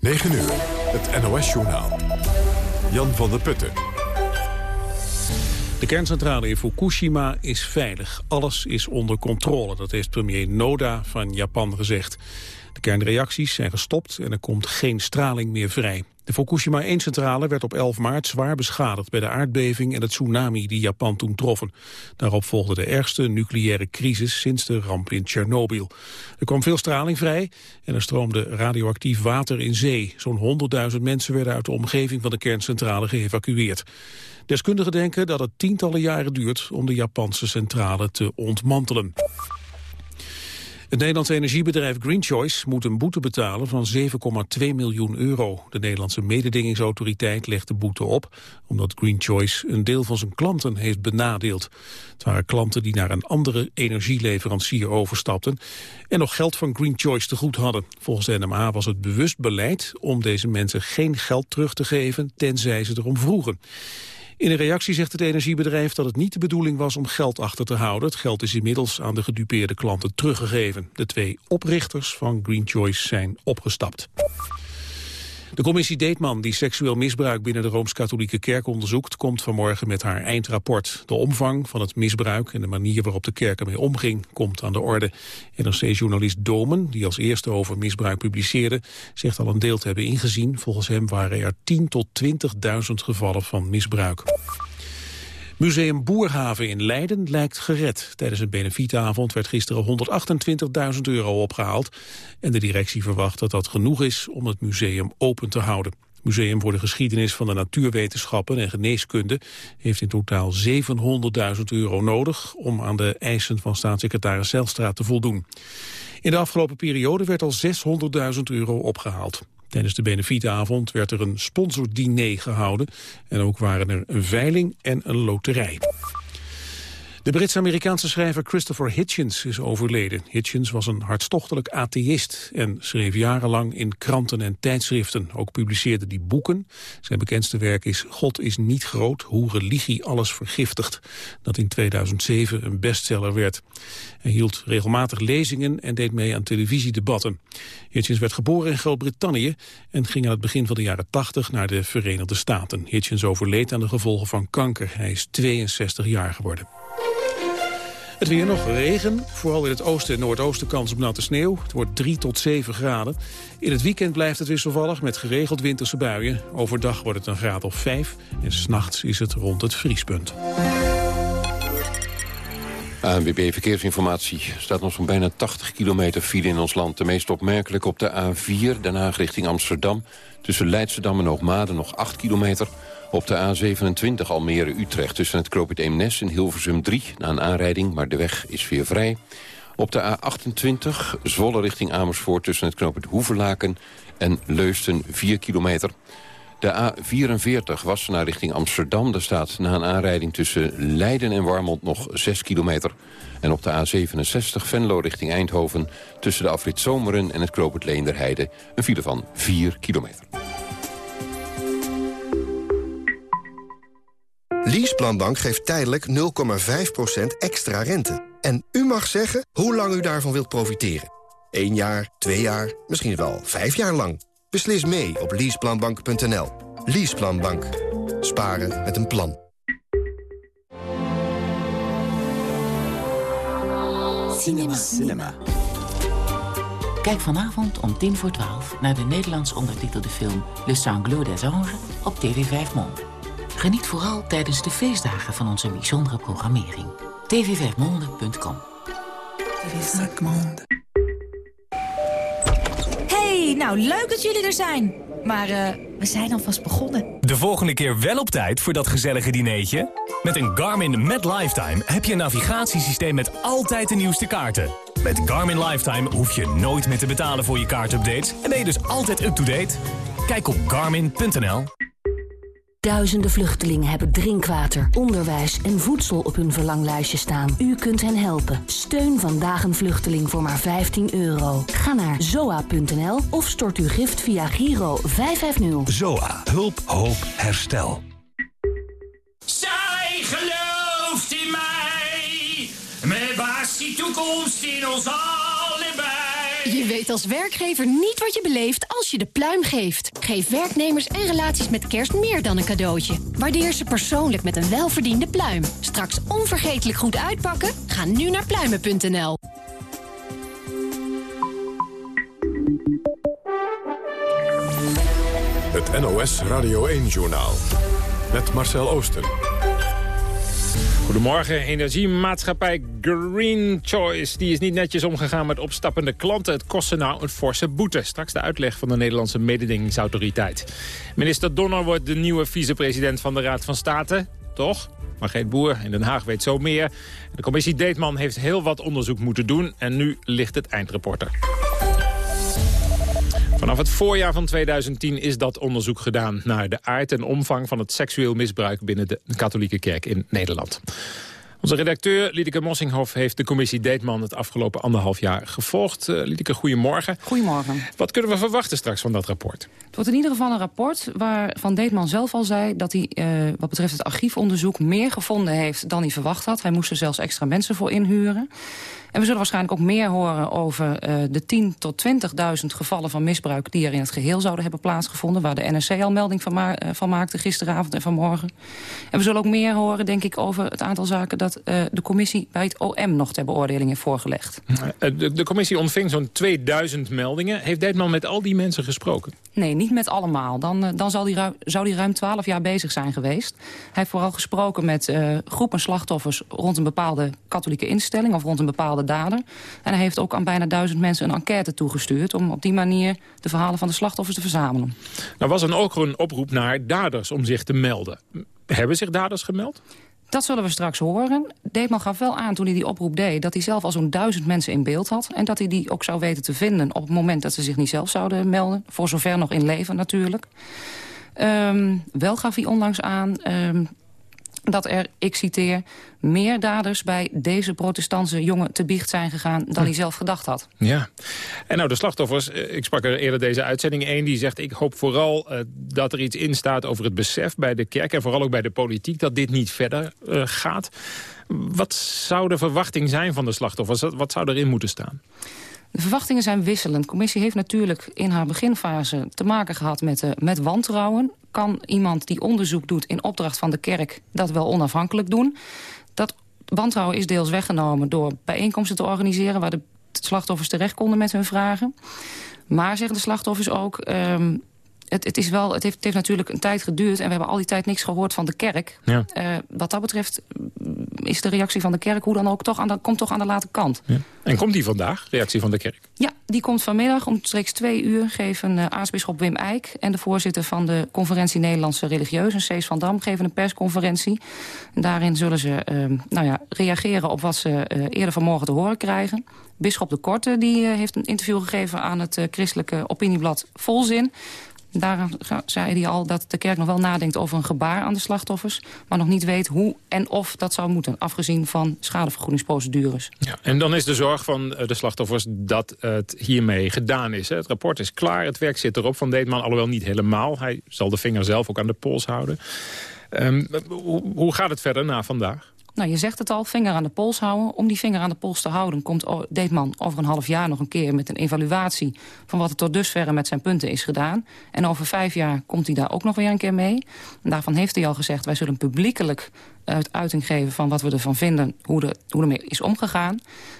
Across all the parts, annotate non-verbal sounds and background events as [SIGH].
9 uur, het NOS-journaal. Jan van der Putten. De kerncentrale in Fukushima is veilig. Alles is onder controle, dat heeft premier Noda van Japan gezegd. Kernreacties zijn gestopt en er komt geen straling meer vrij. De Fukushima 1-centrale werd op 11 maart zwaar beschadigd bij de aardbeving en het tsunami die Japan toen troffen. Daarop volgde de ergste nucleaire crisis sinds de ramp in Tsjernobyl. Er kwam veel straling vrij en er stroomde radioactief water in zee. Zo'n 100.000 mensen werden uit de omgeving van de kerncentrale geëvacueerd. Deskundigen denken dat het tientallen jaren duurt om de Japanse centrale te ontmantelen. Het Nederlandse energiebedrijf Green Choice moet een boete betalen van 7,2 miljoen euro. De Nederlandse mededingingsautoriteit legt de boete op omdat Green Choice een deel van zijn klanten heeft benadeeld. Het waren klanten die naar een andere energieleverancier overstapten en nog geld van Green Choice te goed hadden. Volgens de NMA was het bewust beleid om deze mensen geen geld terug te geven tenzij ze erom vroegen. In een reactie zegt het energiebedrijf dat het niet de bedoeling was om geld achter te houden. Het geld is inmiddels aan de gedupeerde klanten teruggegeven. De twee oprichters van Green Choice zijn opgestapt. De commissie Deetman, die seksueel misbruik binnen de Rooms-Katholieke Kerk onderzoekt, komt vanmorgen met haar eindrapport. De omvang van het misbruik en de manier waarop de kerk ermee omging, komt aan de orde. NRC-journalist Domen, die als eerste over misbruik publiceerde, zegt al een deel te hebben ingezien. Volgens hem waren er 10 tot 20.000 gevallen van misbruik. Museum Boerhaven in Leiden lijkt gered. Tijdens een benefietavond werd gisteren 128.000 euro opgehaald. En de directie verwacht dat dat genoeg is om het museum open te houden. Museum voor de Geschiedenis van de Natuurwetenschappen en Geneeskunde heeft in totaal 700.000 euro nodig om aan de eisen van staatssecretaris Zijlstra te voldoen. In de afgelopen periode werd al 600.000 euro opgehaald. Tijdens de benefietavond werd er een sponsordiner gehouden en ook waren er een veiling en een loterij. De Brits-Amerikaanse schrijver Christopher Hitchens is overleden. Hitchens was een hartstochtelijk atheïst en schreef jarenlang in kranten en tijdschriften. Ook publiceerde hij boeken. Zijn bekendste werk is God is niet groot, hoe religie alles vergiftigt. Dat in 2007 een bestseller werd. Hij hield regelmatig lezingen en deed mee aan televisiedebatten. Hitchens werd geboren in Groot-Brittannië en ging aan het begin van de jaren 80 naar de Verenigde Staten. Hitchens overleed aan de gevolgen van kanker. Hij is 62 jaar geworden. Het weer nog regen, vooral in het oosten en noordoosten kans op natte sneeuw. Het wordt 3 tot 7 graden. In het weekend blijft het wisselvallig met geregeld winterse buien. Overdag wordt het een graad of 5 en s'nachts is het rond het vriespunt. ANWB Verkeersinformatie staat nog zo'n bijna 80 kilometer file in ons land. De meest opmerkelijk op de A4, Den Haag richting Amsterdam. Tussen Leidschendam en Hoogmade nog 8 kilometer. Op de A27 Almere-Utrecht tussen het Kroopit Eemnes en Hilversum 3... na een aanrijding, maar de weg is weer vrij. Op de A28 Zwolle richting Amersfoort tussen het Kroopit Hoeverlaken... en Leusden 4 kilometer. De A44 Wassenaar richting Amsterdam. Daar staat na een aanrijding tussen Leiden en Warmond nog 6 kilometer. En op de A67 Venlo richting Eindhoven... tussen de afrit Zomeren en het Kroopert Leenderheide... een file van 4 kilometer. Leaseplanbank geeft tijdelijk 0,5% extra rente. En u mag zeggen hoe lang u daarvan wilt profiteren. 1 jaar, 2 jaar, misschien wel 5 jaar lang. Beslis mee op leaseplanbank.nl. Leaseplanbank. Sparen met een plan. Cinema. Cinema. Kijk vanavond om tien voor twaalf naar de Nederlands ondertitelde film Le Sanglot des Anges op TV 5 Monde. Geniet vooral tijdens de feestdagen van onze bijzondere programmering. tv5monde.com Hey, nou leuk dat jullie er zijn. Maar uh, we zijn alvast begonnen. De volgende keer wel op tijd voor dat gezellige dineetje? Met een Garmin Met Lifetime heb je een navigatiesysteem met altijd de nieuwste kaarten. Met Garmin Lifetime hoef je nooit meer te betalen voor je kaartupdates... en ben je dus altijd up-to-date. Kijk op garmin.nl. Duizenden vluchtelingen hebben drinkwater, onderwijs en voedsel op hun verlanglijstje staan. U kunt hen helpen. Steun vandaag een vluchteling voor maar 15 euro. Ga naar zoa.nl of stort uw gift via Giro 550. Zoa. Hulp, hoop, herstel. Zij gelooft in mij. Met was die toekomst in ons. Je weet als werkgever niet wat je beleeft als je de pluim geeft. Geef werknemers en relaties met kerst meer dan een cadeautje. Waardeer ze persoonlijk met een welverdiende pluim. Straks onvergetelijk goed uitpakken? Ga nu naar pluimen.nl. Het NOS Radio 1-journaal. Met Marcel Oosten. Goedemorgen, energiemaatschappij Green Choice. Die is niet netjes omgegaan met opstappende klanten. Het kostte nou een forse boete. Straks de uitleg van de Nederlandse mededingingsautoriteit. Minister Donner wordt de nieuwe vicepresident van de Raad van State. Toch? Maar geen boer in Den Haag weet zo meer. De commissie Deetman heeft heel wat onderzoek moeten doen. En nu ligt het eindrapport er. Vanaf het voorjaar van 2010 is dat onderzoek gedaan... naar de aard en omvang van het seksueel misbruik... binnen de katholieke kerk in Nederland. Onze redacteur Liedeke Mossinghoff heeft de commissie Deetman... het afgelopen anderhalf jaar gevolgd. Uh, Liedeke, goedemorgen. Goedemorgen. Wat kunnen we verwachten straks van dat rapport? Het wordt in ieder geval een rapport waarvan Deetman zelf al zei... dat hij uh, wat betreft het archiefonderzoek meer gevonden heeft dan hij verwacht had. Hij moest er zelfs extra mensen voor inhuren. En we zullen waarschijnlijk ook meer horen over uh, de 10 tot 20.000 gevallen van misbruik... die er in het geheel zouden hebben plaatsgevonden... waar de NRC al melding van, ma uh, van maakte gisteravond en vanmorgen. En we zullen ook meer horen, denk ik, over het aantal zaken... dat uh, de commissie bij het OM nog ter beoordeling heeft voorgelegd. De, de commissie ontving zo'n 2000 meldingen. Heeft Deetman met al die mensen gesproken? Nee, niet met allemaal. Dan, dan zal die zou hij ruim 12 jaar bezig zijn geweest. Hij heeft vooral gesproken met groepen slachtoffers... rond een bepaalde katholieke instelling of rond een bepaalde dader. En hij heeft ook aan bijna duizend mensen een enquête toegestuurd... om op die manier de verhalen van de slachtoffers te verzamelen. Nou was er ook een oproep naar daders om zich te melden. Hebben zich daders gemeld? Dat zullen we straks horen. Deetman gaf wel aan toen hij die oproep deed... dat hij zelf al zo'n duizend mensen in beeld had... en dat hij die ook zou weten te vinden op het moment dat ze zich niet zelf zouden melden. Voor zover nog in leven natuurlijk. Um, wel gaf hij onlangs aan... Um, dat er, ik citeer, meer daders bij deze protestantse jongen te biecht zijn gegaan dan hij zelf gedacht had. Ja, en nou de slachtoffers, ik sprak er eerder deze uitzending één die zegt ik hoop vooral uh, dat er iets in staat over het besef bij de kerk en vooral ook bij de politiek dat dit niet verder uh, gaat. Wat zou de verwachting zijn van de slachtoffers? Wat zou erin moeten staan? De verwachtingen zijn wisselend. De commissie heeft natuurlijk in haar beginfase te maken gehad met, uh, met wantrouwen. Kan iemand die onderzoek doet in opdracht van de kerk dat wel onafhankelijk doen? Dat wantrouwen is deels weggenomen door bijeenkomsten te organiseren... waar de slachtoffers terecht konden met hun vragen. Maar, zeggen de slachtoffers ook... Um, het, het, is wel, het, heeft, het heeft natuurlijk een tijd geduurd... en we hebben al die tijd niks gehoord van de kerk. Ja. Uh, wat dat betreft is de reactie van de kerk hoe dan ook toch aan de, komt toch aan de late kant. Ja. En komt die vandaag, reactie van de kerk? Ja, die komt vanmiddag. Omstreeks twee uur geven uh, aartsbisschop Wim Eijk... en de voorzitter van de conferentie Nederlandse Religieuzen, Cees van Dam... geven een persconferentie. En daarin zullen ze uh, nou ja, reageren op wat ze uh, eerder vanmorgen te horen krijgen. Bisschop de Korte die, heeft een interview gegeven aan het christelijke opinieblad Volzin. Daar zei hij al dat de kerk nog wel nadenkt over een gebaar aan de slachtoffers... maar nog niet weet hoe en of dat zou moeten... afgezien van schadevergoedingsprocedures. Ja, en dan is de zorg van de slachtoffers dat het hiermee gedaan is. Het rapport is klaar, het werk zit erop van Deetman, alhoewel niet helemaal. Hij zal de vinger zelf ook aan de pols houden. Hoe, hoe gaat het verder na vandaag? Nou, je zegt het al, vinger aan de pols houden. Om die vinger aan de pols te houden komt Deetman over een half jaar nog een keer... met een evaluatie van wat er tot dusverre met zijn punten is gedaan. En over vijf jaar komt hij daar ook nog weer een keer mee. Daarvan heeft hij al gezegd, wij zullen publiekelijk uit uiting geven van wat we ervan vinden, hoe, de, hoe ermee is omgegaan.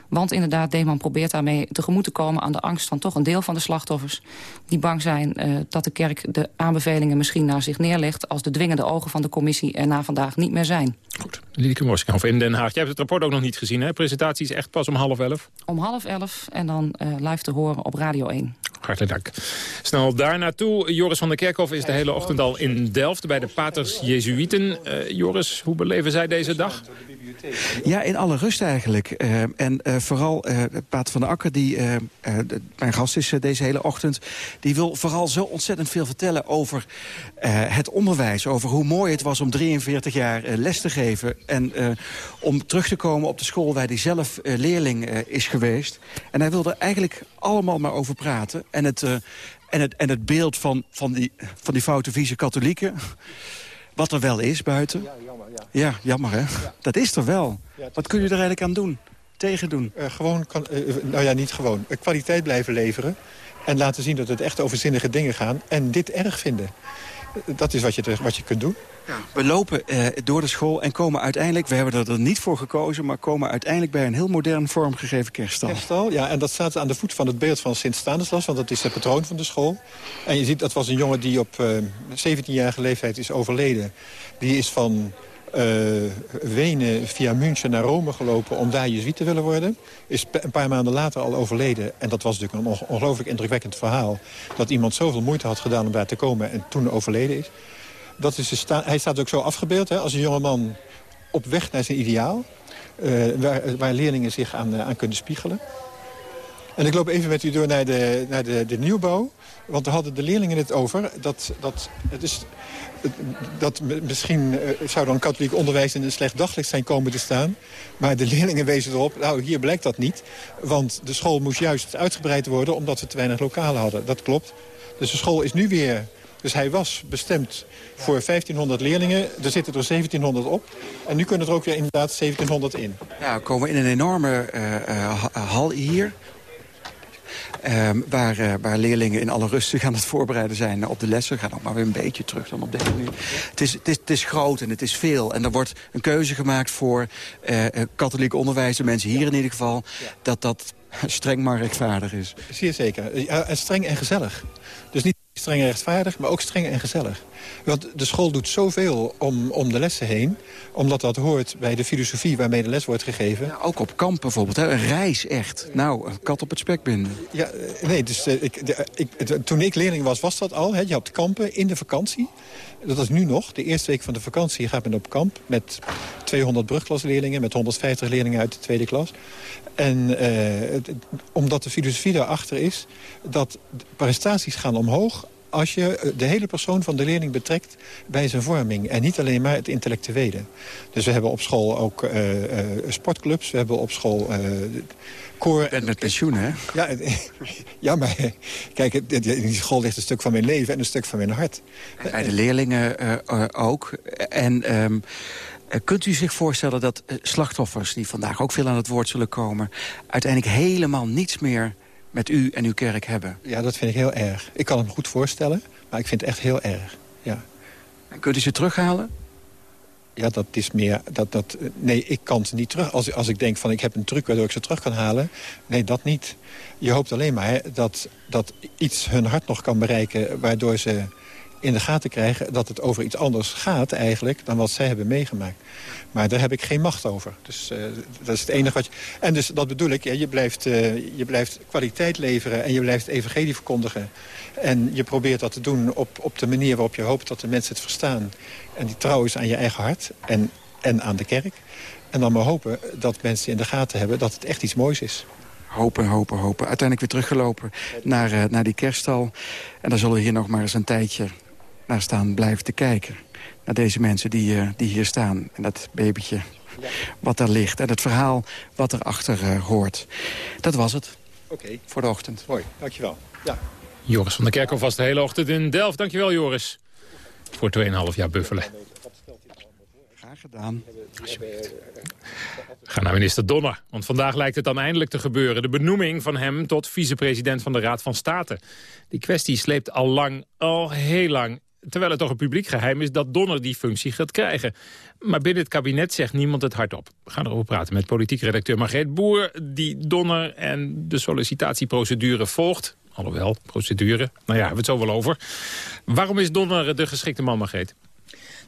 Want inderdaad, Deeman probeert daarmee tegemoet te komen aan de angst van toch een deel van de slachtoffers. Die bang zijn uh, dat de kerk de aanbevelingen misschien naar zich neerlegt als de dwingende ogen van de commissie er na vandaag niet meer zijn. Goed, Lieke Moskhoff in Den Haag. Jij hebt het rapport ook nog niet gezien, hè? Presentatie is echt pas om half elf? Om half elf en dan uh, live te horen op Radio 1. Hartelijk dank. Snel daar naartoe. Joris van der Kerkhof is de hele ochtend al in Delft... bij de paters Jezuïten. Uh, Joris, hoe beleven zij deze dag? Ja, in alle rust eigenlijk. Uh, en uh, vooral uh, Pater van der Akker, die mijn gast is deze hele ochtend... die wil vooral zo ontzettend veel vertellen over het onderwijs. Over hoe mooi het was om 43 jaar les te geven. En om terug te komen op de school waar hij zelf leerling is geweest. En hij wil er eigenlijk allemaal maar over praten. En het, en het, en het beeld van, van, die, van die foute vieze katholieken... Wat er wel is buiten. Ja, jammer, ja. Ja, jammer hè. Ja. Dat is er wel. Ja, Wat kun je er eigenlijk aan doen? Tegen doen? gewoon, kan, nou ja, niet gewoon. kwaliteit blijven leveren. En laten zien dat het echt over zinnige dingen gaan. En dit erg vinden. Dat is wat je, wat je kunt doen. Ja. We lopen eh, door de school en komen uiteindelijk... we hebben er niet voor gekozen... maar komen uiteindelijk bij een heel modern vormgegeven kerststal. Kerststal, ja. En dat staat aan de voet van het beeld van Sint Stanislas... want dat is de patroon van de school. En je ziet, dat was een jongen die op uh, 17-jarige leeftijd is overleden. Die is van Wenen via München naar Rome gelopen om daar jezuïet te willen worden. Is een paar maanden later al overleden. En dat was natuurlijk een ongelooflijk indrukwekkend verhaal. Dat iemand zoveel moeite had gedaan om daar te komen en toen overleden is. Dat is hij staat ook zo afgebeeld hè, als een jongeman op weg naar zijn ideaal. Uh, waar, waar, leerlingen zich aan, uh, aan kunnen spiegelen. En ik loop even met u door naar de, naar de, de nieuwbouw. Want we hadden de leerlingen het over. Dat, dat, het is, dat misschien uh, zou dan katholiek onderwijs in een slecht daglicht zijn komen te staan. Maar de leerlingen wezen erop, nou hier blijkt dat niet. Want de school moest juist uitgebreid worden omdat we te weinig lokalen hadden. Dat klopt. Dus de school is nu weer dus hij was bestemd voor 1500 leerlingen. Er zitten er 1700 op. En nu kunnen er ook weer inderdaad 1700 in. Ja, we komen in een enorme uh, uh, hal hier. Um, waar, uh, waar leerlingen in alle rust zich aan het voorbereiden zijn op de lessen. Gaan ook maar weer een beetje terug dan op deze manier. Het is, het, is, het is groot en het is veel. En er wordt een keuze gemaakt voor uh, katholiek onderwijs, de mensen hier in ieder geval... dat dat [LAUGHS] streng maar rechtvaardig is. Zeer zeker. Ja, en streng en gezellig. Dus niet streng en rechtvaardig, maar ook streng en gezellig. Want de school doet zoveel om, om de lessen heen. Omdat dat hoort bij de filosofie waarmee de les wordt gegeven. Ja, ook op kamp bijvoorbeeld. Hè? Een reis echt. Nou, een kat op het spek binden. Ja, eh, nee, dus uh, ik, de, ik, toen ik leerling was, was dat al. Hè? Je had kampen in de vakantie. Dat is nu nog. De eerste week van de vakantie gaat men op kamp. Met 200 brugklasleerlingen, met 150 leerlingen uit de tweede klas. En uh, omdat de filosofie daarachter is... dat prestaties gaan omhoog als je de hele persoon van de leerling betrekt bij zijn vorming. En niet alleen maar het intellectuele. Dus we hebben op school ook uh, uh, sportclubs. We hebben op school koor... Je bent met pensioen, hè? Ja, [LAUGHS] ja maar kijk, in die school ligt een stuk van mijn leven en een stuk van mijn hart. En bij de leerlingen ook. En... Um, Kunt u zich voorstellen dat slachtoffers, die vandaag ook veel aan het woord zullen komen... uiteindelijk helemaal niets meer met u en uw kerk hebben? Ja, dat vind ik heel erg. Ik kan het me goed voorstellen, maar ik vind het echt heel erg. Ja. En kunt u ze terughalen? Ja, dat is meer... Dat, dat, nee, ik kan ze niet terug. Als, als ik denk van ik heb een truc waardoor ik ze terug kan halen... nee, dat niet. Je hoopt alleen maar dat, dat iets hun hart nog kan bereiken... waardoor ze in de gaten krijgen dat het over iets anders gaat eigenlijk... dan wat zij hebben meegemaakt. Maar daar heb ik geen macht over. Dus uh, dat is het enige wat je... En dus dat bedoel ik, ja, je, blijft, uh, je blijft kwaliteit leveren... en je blijft evangelie verkondigen. En je probeert dat te doen op, op de manier waarop je hoopt dat de mensen het verstaan. En die trouw is aan je eigen hart en, en aan de kerk. En dan maar hopen dat mensen in de gaten hebben dat het echt iets moois is hopen, hopen, hopen. Uiteindelijk weer teruggelopen naar, uh, naar die kerststal. En dan zullen we hier nog maar eens een tijdje naar staan blijven te kijken. Naar deze mensen die, uh, die hier staan. En dat babytje wat daar ligt. En het verhaal wat erachter uh, hoort. Dat was het. Oké. Okay. Voor de ochtend. Mooi, dankjewel. Ja. Joris van der Kerkhof was de hele ochtend in Delft. Dankjewel Joris. Voor 2,5 jaar buffelen. Graag gedaan. Ga naar minister Donner, want vandaag lijkt het dan eindelijk te gebeuren. De benoeming van hem tot vicepresident van de Raad van State. Die kwestie sleept al lang, al heel lang terwijl het toch een publiek geheim is dat Donner die functie gaat krijgen. Maar binnen het kabinet zegt niemand het hardop. We gaan erover praten met politiek redacteur Margreet Boer... die Donner en de sollicitatieprocedure volgt. Alhoewel, procedure, nou ja, hebben we het zo wel over. Waarom is Donner de geschikte man, Margreet?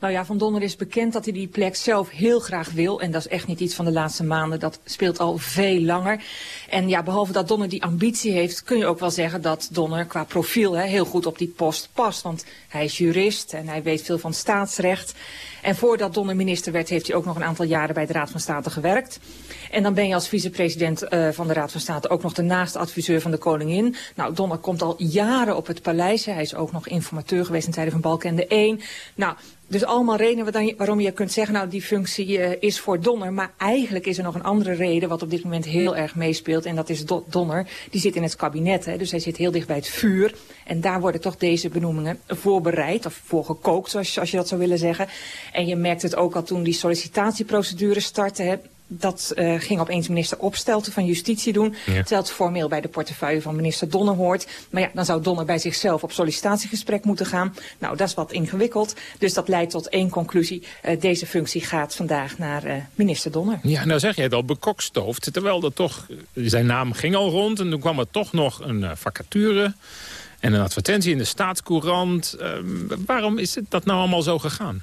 Nou ja, Van Donner is bekend dat hij die plek zelf heel graag wil. En dat is echt niet iets van de laatste maanden. Dat speelt al veel langer. En ja, behalve dat Donner die ambitie heeft, kun je ook wel zeggen dat Donner qua profiel hè, heel goed op die post past. Want hij is jurist en hij weet veel van staatsrecht. En voordat Donner minister werd, heeft hij ook nog een aantal jaren bij de Raad van State gewerkt. En dan ben je als vicepresident uh, van de Raad van State ook nog de naaste adviseur van de koningin. Nou, Donner komt al jaren op het paleis. Hij is ook nog informateur geweest in tijden van Balkende 1. Nou, dus allemaal redenen waarom je kunt zeggen, nou die functie uh, is voor Donner. Maar eigenlijk is er nog een andere reden wat op dit moment heel erg meespeelt. En dat is Do Donner, die zit in het kabinet. Hè, dus hij zit heel dicht bij het vuur. En daar worden toch deze benoemingen voorbereid of voorgekookt, zoals, zoals je dat zou willen zeggen. En je merkt het ook al toen die sollicitatieprocedure startte. Hè, dat uh, ging opeens minister Opstelten van Justitie doen. Terwijl het formeel bij de portefeuille van minister Donner hoort. Maar ja, dan zou Donner bij zichzelf op sollicitatiegesprek moeten gaan. Nou, dat is wat ingewikkeld. Dus dat leidt tot één conclusie. Uh, deze functie gaat vandaag naar uh, minister Donner. Ja, nou zeg je het al, bekokstoofd. Terwijl er toch, zijn naam ging al rond en toen kwam er toch nog een vacature... En een advertentie in de staatscourant. Ehm, waarom is het dat nou allemaal zo gegaan?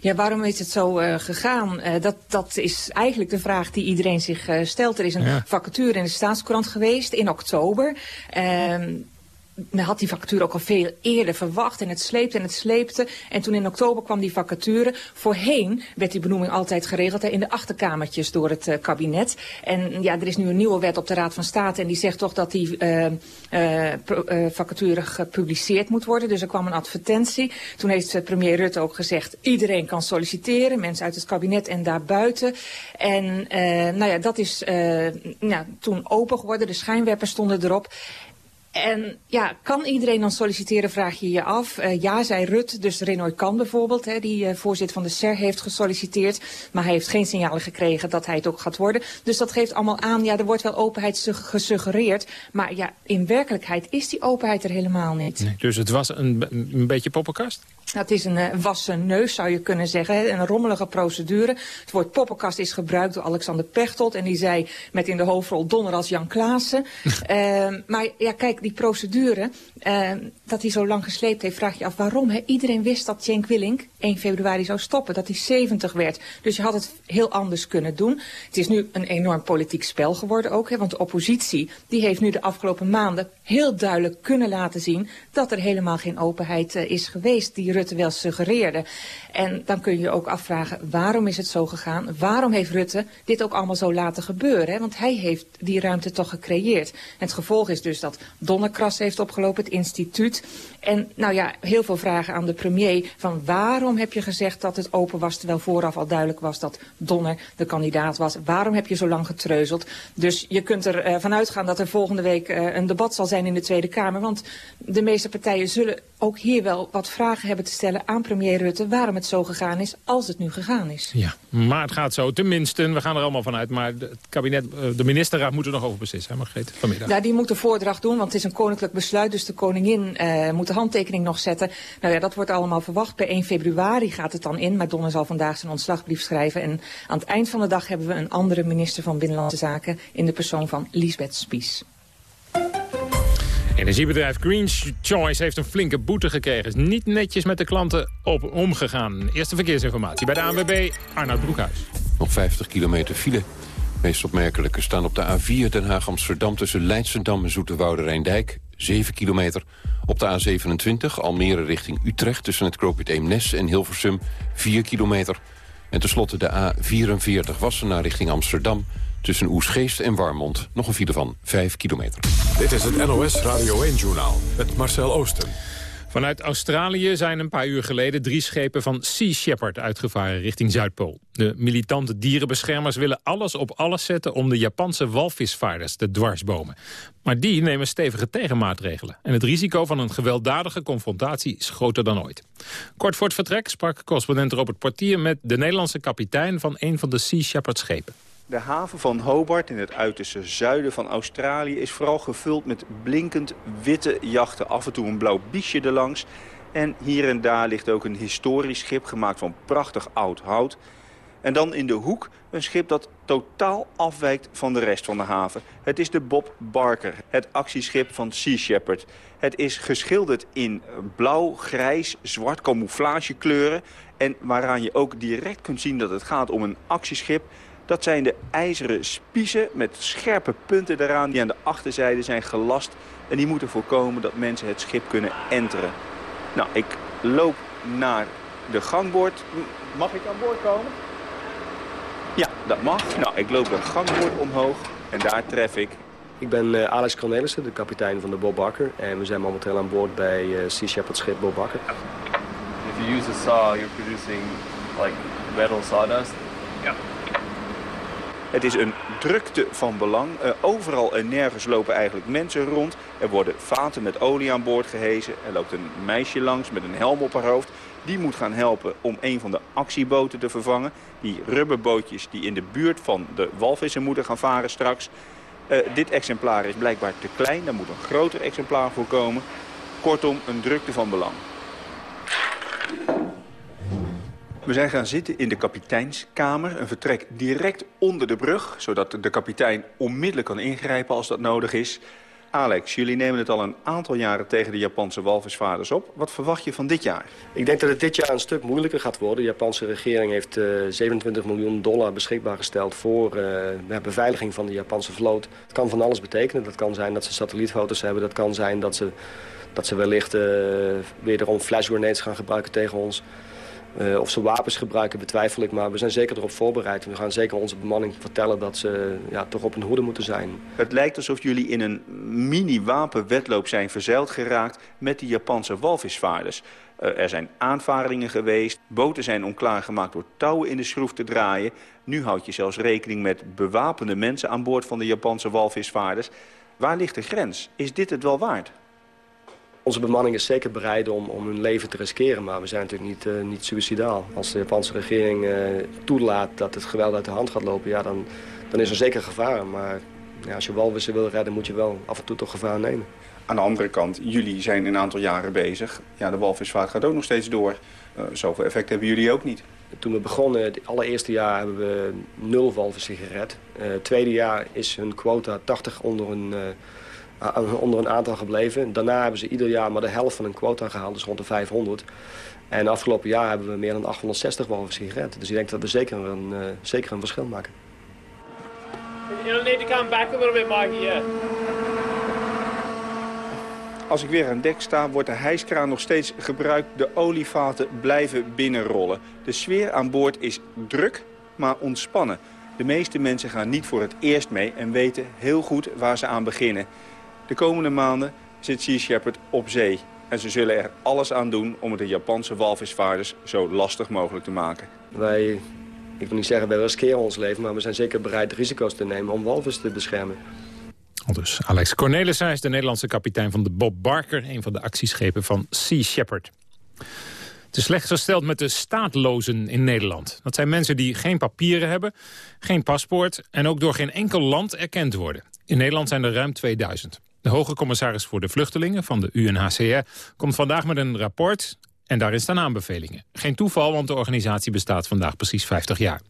Ja, waarom is het zo uh, gegaan? Uh, dat, dat is eigenlijk de vraag die iedereen zich uh, stelt. Er is een ja. vacature in de staatskrant geweest in oktober. Men had die vacature ook al veel eerder verwacht en het sleepte en het sleepte. En toen in oktober kwam die vacature. Voorheen werd die benoeming altijd geregeld in de achterkamertjes door het uh, kabinet. En ja, er is nu een nieuwe wet op de Raad van State en die zegt toch dat die uh, vacature gepubliceerd moet worden. Dus er kwam een advertentie. Toen heeft premier Rutte ook gezegd, iedereen kan solliciteren, mensen uit het kabinet en daarbuiten. En nou ja, dat is nou, toen open geworden, de schijnwerpers stonden erop. En ja, kan iedereen dan solliciteren, vraag je je af. Uh, ja, zei Rut, dus Renoy Kan bijvoorbeeld, hè, die uh, voorzitter van de SER heeft gesolliciteerd. Maar hij heeft geen signalen gekregen dat hij het ook gaat worden. Dus dat geeft allemaal aan, ja, er wordt wel openheid gesuggereerd. Maar ja, in werkelijkheid is die openheid er helemaal niet. Nee, dus het was een, een beetje poppenkast? Het is een uh, wassen neus, zou je kunnen zeggen. Een rommelige procedure. Het woord poppenkast is gebruikt door Alexander Pechtold. En die zei met in de hoofdrol Donner als Jan Klaassen. uh, [LAUGHS] maar ja, kijk, die procedure, uh, dat hij zo lang gesleept heeft, vraag je af waarom. Hè? Iedereen wist dat Cenk Willink 1 februari zou stoppen. Dat hij 70 werd. Dus je had het heel anders kunnen doen. Het is nu een enorm politiek spel geworden ook. Hè? Want de oppositie die heeft nu de afgelopen maanden heel duidelijk kunnen laten zien... dat er helemaal geen openheid is geweest die Rutte wel suggereerde. En dan kun je je ook afvragen, waarom is het zo gegaan? Waarom heeft Rutte dit ook allemaal zo laten gebeuren? Hè? Want hij heeft die ruimte toch gecreëerd. En het gevolg is dus dat Donnerkras heeft opgelopen, het instituut. En nou ja, heel veel vragen aan de premier van waarom heb je gezegd dat het open was... terwijl vooraf al duidelijk was dat Donner de kandidaat was. Waarom heb je zo lang getreuzeld? Dus je kunt ervan uh, vanuit gaan dat er volgende week uh, een debat zal zijn in de Tweede Kamer. Want de meeste partijen zullen ook hier wel wat vragen hebben te stellen aan premier Rutte... waarom het zo gegaan is als het nu gegaan is. Ja, maar het gaat zo. Tenminste, we gaan er allemaal vanuit. Maar het kabinet, de ministerraad moet er nog over beslissen, hè, Margreet, vanmiddag. Ja, die moet de voordracht doen, want het is een koninklijk besluit. Dus de koningin uh, moet de handtekening nog zetten. Nou ja, dat wordt allemaal verwacht. Per 1 februari gaat het dan in. Maar Donner zal vandaag zijn ontslagbrief schrijven. En aan het eind van de dag hebben we een andere minister van Binnenlandse Zaken... in de persoon van Lisbeth Spies. Energiebedrijf Green Choice heeft een flinke boete gekregen. Is niet netjes met de klanten op omgegaan. Eerste verkeersinformatie bij de ANWB, Arnoud Broekhuis. Nog 50 kilometer file. Meest opmerkelijke staan op de A4 Den Haag-Amsterdam... tussen Leidsendam en Zoeterwoude Rijndijk, 7 kilometer. Op de A27 Almere richting Utrecht... tussen het Kroopit Eemnes en Hilversum, 4 kilometer. En tenslotte de A44 Wassenaar richting Amsterdam... Tussen Oesgeest en Warmond nog een file van 5 kilometer. Dit is het NOS Radio 1-journaal met Marcel Oosten. Vanuit Australië zijn een paar uur geleden drie schepen van Sea Shepherd uitgevaren richting Zuidpool. De militante dierenbeschermers willen alles op alles zetten om de Japanse walvisvaarders te dwarsbomen. Maar die nemen stevige tegenmaatregelen. En het risico van een gewelddadige confrontatie is groter dan ooit. Kort voor het vertrek sprak correspondent Robert Portier met de Nederlandse kapitein van een van de Sea Shepherd schepen. De haven van Hobart in het uiterste zuiden van Australië is vooral gevuld met blinkend witte jachten. Af en toe een blauw biesje erlangs. En hier en daar ligt ook een historisch schip gemaakt van prachtig oud hout. En dan in de hoek een schip dat totaal afwijkt van de rest van de haven. Het is de Bob Barker, het actieschip van Sea Shepherd. Het is geschilderd in blauw, grijs, zwart camouflagekleuren. En waaraan je ook direct kunt zien dat het gaat om een actieschip dat zijn de ijzeren spiezen met scherpe punten eraan die aan de achterzijde zijn gelast. En die moeten voorkomen dat mensen het schip kunnen enteren. Nou, ik loop naar de gangboord. Mag ik aan boord komen? Ja, dat mag. Nou, ik loop de gangboord omhoog en daar tref ik... Ik ben uh, Alex Cornelissen, de kapitein van de Bob Bakker. En we zijn momenteel aan boord bij uh, Sea Shepherd schip Bob Bakker. If you use a saw, you're producing like metal sawdust. Het is een drukte van belang. Uh, overal en nergens lopen eigenlijk mensen rond. Er worden vaten met olie aan boord gehezen. Er loopt een meisje langs met een helm op haar hoofd. Die moet gaan helpen om een van de actieboten te vervangen. Die rubberbootjes die in de buurt van de walvissen moeten gaan varen straks. Uh, dit exemplaar is blijkbaar te klein. Daar moet een groter exemplaar voor komen. Kortom, een drukte van belang. We zijn gaan zitten in de kapiteinskamer. Een vertrek direct onder de brug. Zodat de kapitein onmiddellijk kan ingrijpen als dat nodig is. Alex, jullie nemen het al een aantal jaren tegen de Japanse walvisvaarders op. Wat verwacht je van dit jaar? Ik denk dat het dit jaar een stuk moeilijker gaat worden. De Japanse regering heeft uh, eh, 27 miljoen dollar beschikbaar gesteld... voor de beveiliging van de Japanse vloot. Het kan van alles betekenen. Dat kan zijn dat ze satellietfoto's hebben. Dat kan zijn dat ze, dat ze wellicht uh, wederom flash grenades gaan gebruiken tegen ons. Uh, of ze wapens gebruiken betwijfel ik, maar we zijn zeker erop voorbereid. We gaan zeker onze bemanning vertellen dat ze ja, toch op hun hoede moeten zijn. Het lijkt alsof jullie in een mini-wapenwedloop zijn verzeild geraakt met die Japanse walvisvaarders. Uh, er zijn aanvaringen geweest, boten zijn onklaargemaakt door touwen in de schroef te draaien. Nu houd je zelfs rekening met bewapende mensen aan boord van de Japanse walvisvaarders. Waar ligt de grens? Is dit het wel waard? Onze bemanning is zeker bereid om, om hun leven te riskeren, maar we zijn natuurlijk niet, uh, niet suicidaal. Als de Japanse regering uh, toelaat dat het geweld uit de hand gaat lopen, ja, dan, dan is er zeker gevaar. Maar ja, als je walvissen wil redden, moet je wel af en toe toch gevaar nemen. Aan de andere kant, jullie zijn een aantal jaren bezig. Ja, de walvisvaart gaat ook nog steeds door. Uh, zoveel effect hebben jullie ook niet. Toen we begonnen, het allereerste jaar hebben we nul walvissen gered. het tweede jaar is hun quota 80 onder een onder een aantal gebleven. Daarna hebben ze ieder jaar maar de helft van hun quota gehaald, dus rond de 500. En afgelopen jaar hebben we meer dan 860 walvissen gered. Dus ik denk dat we zeker een, uh, zeker een verschil maken. You'll need to come back a little bit, Mikey, Als ik weer aan dek sta, wordt de hijskraan nog steeds gebruikt. De olievaten blijven binnenrollen. De sfeer aan boord is druk, maar ontspannen. De meeste mensen gaan niet voor het eerst mee en weten heel goed waar ze aan beginnen. De komende maanden zit Sea Shepherd op zee. En ze zullen er alles aan doen om het de Japanse walvisvaarders zo lastig mogelijk te maken. Wij, ik wil niet zeggen wij riskeren ons leven, maar we zijn zeker bereid risico's te nemen om walvis te beschermen. Dus Alex Cornelissen is de Nederlandse kapitein van de Bob Barker... een van de actieschepen van Sea Shepherd. Het is slecht gesteld met de staatlozen in Nederland. Dat zijn mensen die geen papieren hebben, geen paspoort... en ook door geen enkel land erkend worden. In Nederland zijn er ruim 2000. De hoge commissaris voor de vluchtelingen van de UNHCR komt vandaag met een rapport en daarin staan aanbevelingen. Geen toeval, want de organisatie bestaat vandaag precies 50 jaar.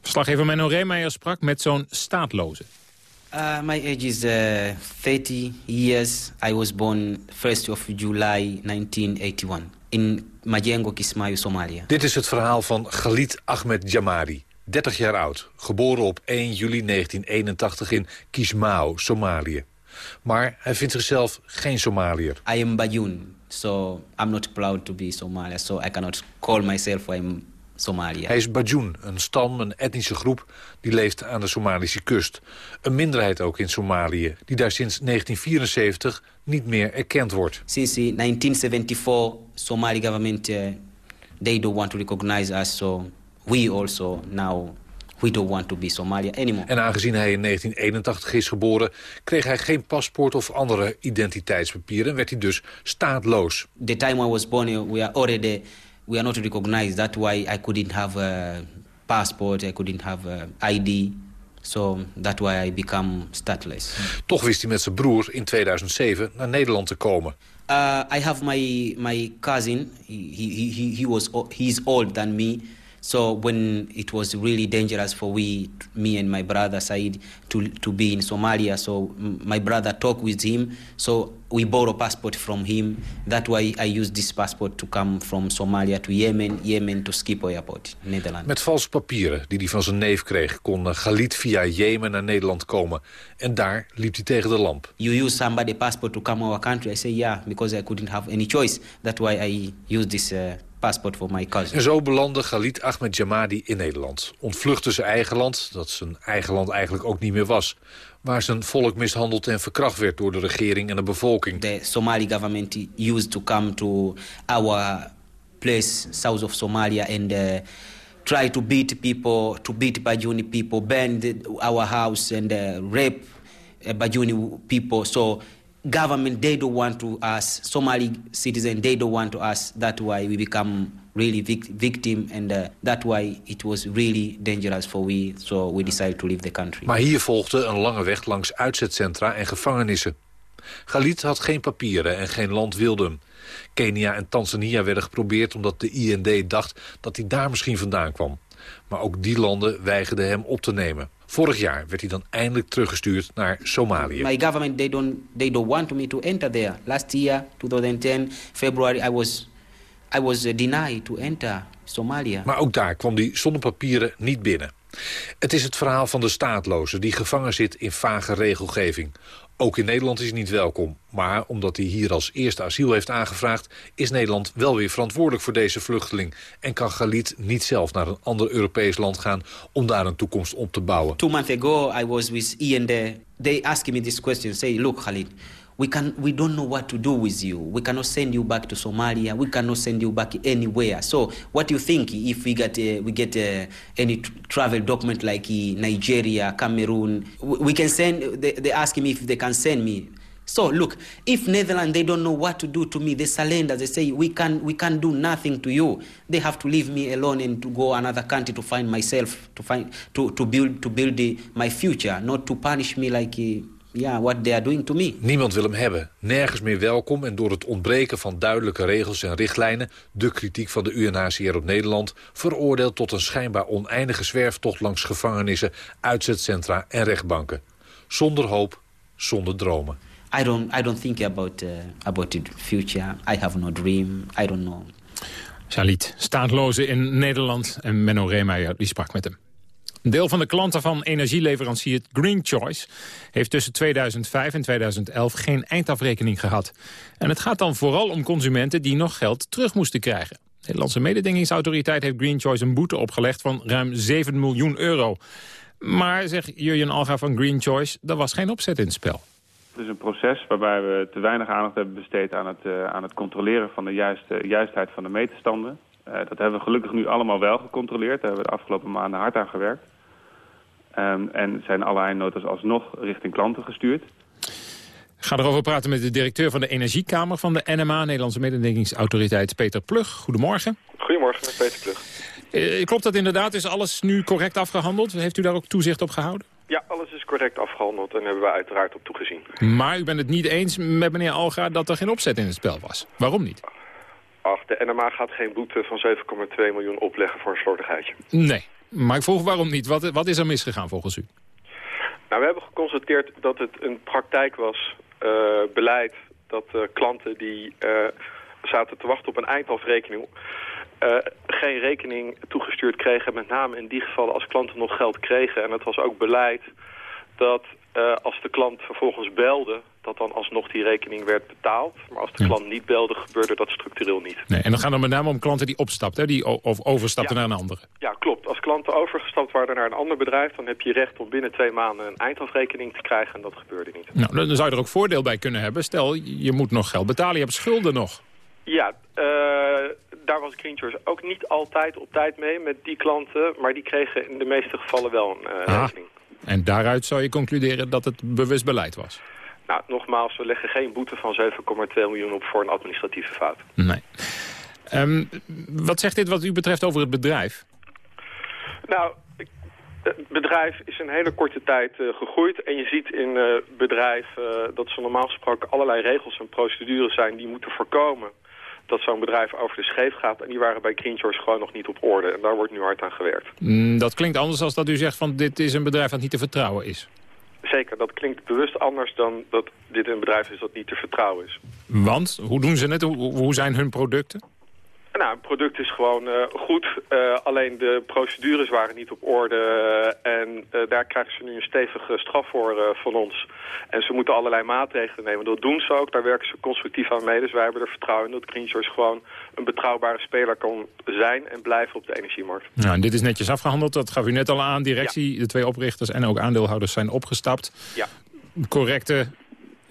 Verslaggever Menno Reemeijer sprak met zo'n staatloze. Uh, my age is uh, 30 years. I was born 1st of July 1981 in Majengo, Kismayo, Somalia. Dit is het verhaal van Galit Ahmed Jamari. 30 jaar oud, geboren op 1 juli 1981 in Kismayo, Somalië. Maar hij vindt zichzelf geen Somaliër. I am Bajoon, so I'm not proud to be Somalia. So I cannot call myself I'm Somalia. Hij is Bajoon, een stam, een etnische groep die leeft aan de Somalische kust. Een minderheid ook in Somalië, die daar sinds 1974 niet meer erkend wordt. Sinds 1974, Somali government uh, they don't want to recognize us, so we also now we don't want to be Somalia anymore. En aangezien hij in 1981 is geboren, kreeg hij geen paspoort of andere identiteitspapieren en werd hij dus staatloos. The time I was born, we are already we are not recognized. That's why I couldn't have a passport, I couldn't have a ID. So that's why I become stateless. Toch wist hij met zijn broer in 2007 naar Nederland te komen. Uh, I have my my cousin. He he he he was he's older than me. So when it was really dangerous for we, me and my brother Said, to to be in Somalia, so my brother talked with him. So we borrow passport from him. That why I use this passport to come from Somalia to Yemen, Yemen to Schiphol Airport, Nederland. Met valse papieren die hij van zijn neef kreeg, kon Galit via Jemen naar Nederland komen. En daar liep hij tegen de lamp. You use somebody passport to come our country? I say yeah, because I couldn't have any choice. That's why I use this. Uh, passport voor mijn cousin. En zo belandde Galit Ahmed Jamadi in Nederland. Ontvluchtte zijn eigen land, dat zijn eigen land eigenlijk ook niet meer was. Waar zijn volk mishandeld en verkracht werd door de regering en de bevolking. The Somali government used to come to our place, south of Somalia, and uh, try to beat people, to beat Bajuni people, burn our house and uh, rape uh, Bajuni people. So government, they don't want to us, Somali citizens, they don't want to us. That's why we become really vic victim and uh, that's why it was really dangerous for we. So we decided to leave the country. Maar hier volgde een lange weg langs uitzetcentra en gevangenissen. Galit had geen papieren en geen land wilde hem. Kenia en Tanzania werden geprobeerd omdat de IND dacht dat hij daar misschien vandaan kwam. Maar ook die landen weigerden hem op te nemen. Vorig jaar werd hij dan eindelijk teruggestuurd naar Somalië. My government, they don't, they don't want me to enter there. Last year, 2010, February, I was, I was uh, denied to enter Somalia. Maar ook daar kwam hij zonder papieren niet binnen. Het is het verhaal van de staatloze die gevangen zit in vage regelgeving. Ook in Nederland is hij niet welkom. Maar omdat hij hier als eerste asiel heeft aangevraagd... is Nederland wel weer verantwoordelijk voor deze vluchteling. En kan Galit niet zelf naar een ander Europees land gaan... om daar een toekomst op te bouwen. Two months ago, I was with there. They asked me this question. Say, look, Khalid, we, can, we don't know what to do with you. We cannot send you back to Somalia. We cannot send you back anywhere. So what do you think if we get, uh, we get uh, any travel document like uh, Nigeria, Cameroon? We can send, they, they ask me if they can send me. So look, if Netherlands they don't know what to do to me, they surrender. They say we can we can do nothing to you. They have to leave me alone and to go another country to find myself, to find to, to build to build the, my future, not to punish me like. Uh, ja, what they are doing to me. Niemand wil hem hebben. Nergens meer welkom en door het ontbreken van duidelijke regels en richtlijnen... de kritiek van de UNHCR op Nederland... veroordeeld tot een schijnbaar oneindige zwerftocht langs gevangenissen... uitzetcentra en rechtbanken. Zonder hoop, zonder dromen. I don't, I don't think about, uh, about the future. I have no dream. I don't know. Shalit, staatloze in Nederland. En Menno Reemeijer, die sprak met hem. Een deel van de klanten van energieleverancier Green Choice... heeft tussen 2005 en 2011 geen eindafrekening gehad. En het gaat dan vooral om consumenten die nog geld terug moesten krijgen. De Nederlandse mededingingsautoriteit heeft Green Choice een boete opgelegd... van ruim 7 miljoen euro. Maar, zegt Jurjen Alga van Green Choice, er was geen opzet in het spel. Het is een proces waarbij we te weinig aandacht hebben besteed aan het, uh, aan het controleren van de juiste, juistheid van de meterstanden. Uh, dat hebben we gelukkig nu allemaal wel gecontroleerd. Daar hebben we de afgelopen maanden hard aan gewerkt. Um, en zijn alle eindnotas alsnog richting klanten gestuurd. Ik ga erover praten met de directeur van de Energiekamer van de NMA, Nederlandse mededingingsautoriteit, Peter Plug. Goedemorgen. Goedemorgen, met Peter Plug. Uh, klopt dat inderdaad? Is alles nu correct afgehandeld? Heeft u daar ook toezicht op gehouden? Ja, alles is correct afgehandeld en hebben we uiteraard op toegezien. Maar u bent het niet eens met meneer Alga dat er geen opzet in het spel was. Waarom niet? Ach, de NMA gaat geen boete van 7,2 miljoen opleggen voor een slordigheidje. Nee, maar ik vroeg waarom niet. Wat, wat is er misgegaan volgens u? Nou, we hebben geconstateerd dat het een praktijk was, uh, beleid, dat uh, klanten die uh, zaten te wachten op een eindafrekening... Geen rekening toegestuurd kregen. Met name in die gevallen als klanten nog geld kregen. En het was ook beleid dat als de klant vervolgens belde... dat dan alsnog die rekening werd betaald. Maar als de ja. klant niet belde, gebeurde dat structureel niet. Nee, en dan gaan het met name om klanten die opstapten, die of overstapten ja. naar een andere. Ja, klopt. Als klanten overgestapt waren naar een ander bedrijf... dan heb je recht om binnen twee maanden een eindafrekening te krijgen. En dat gebeurde niet. Nou, dan zou je er ook voordeel bij kunnen hebben. Stel, je moet nog geld betalen, je hebt schulden nog. Ja, uh, daar was Green Choice ook niet altijd op tijd mee met die klanten. Maar die kregen in de meeste gevallen wel een uh, rekening. En daaruit zou je concluderen dat het bewust beleid was? Nou, nogmaals, we leggen geen boete van 7,2 miljoen op voor een administratieve fout. Nee. Um, wat zegt dit wat u betreft over het bedrijf? Nou, het bedrijf is in hele korte tijd uh, gegroeid. En je ziet in het uh, bedrijf uh, dat ze normaal gesproken allerlei regels en procedures zijn die moeten voorkomen dat zo'n bedrijf over de scheef gaat. En die waren bij Green Choice gewoon nog niet op orde. En daar wordt nu hard aan gewerkt. Mm, dat klinkt anders dan dat u zegt van dit is een bedrijf dat niet te vertrouwen is. Zeker, dat klinkt bewust anders dan dat dit een bedrijf is dat niet te vertrouwen is. Want? Hoe doen ze het? Hoe, zijn hun producten? Nou, het product is gewoon uh, goed. Uh, alleen de procedures waren niet op orde. Uh, en daar krijgen ze nu een stevige straf voor van ons. En ze moeten allerlei maatregelen nemen. Dat doen ze ook. Daar werken ze constructief aan mee. Dus wij hebben er vertrouwen in dat Green Choice gewoon een betrouwbare speler kan zijn en blijven op de energiemarkt. Nou, en dit is netjes afgehandeld. Dat gaf u net al aan. Directie, ja. de twee oprichters en ook aandeelhouders zijn opgestapt. Ja. Correcte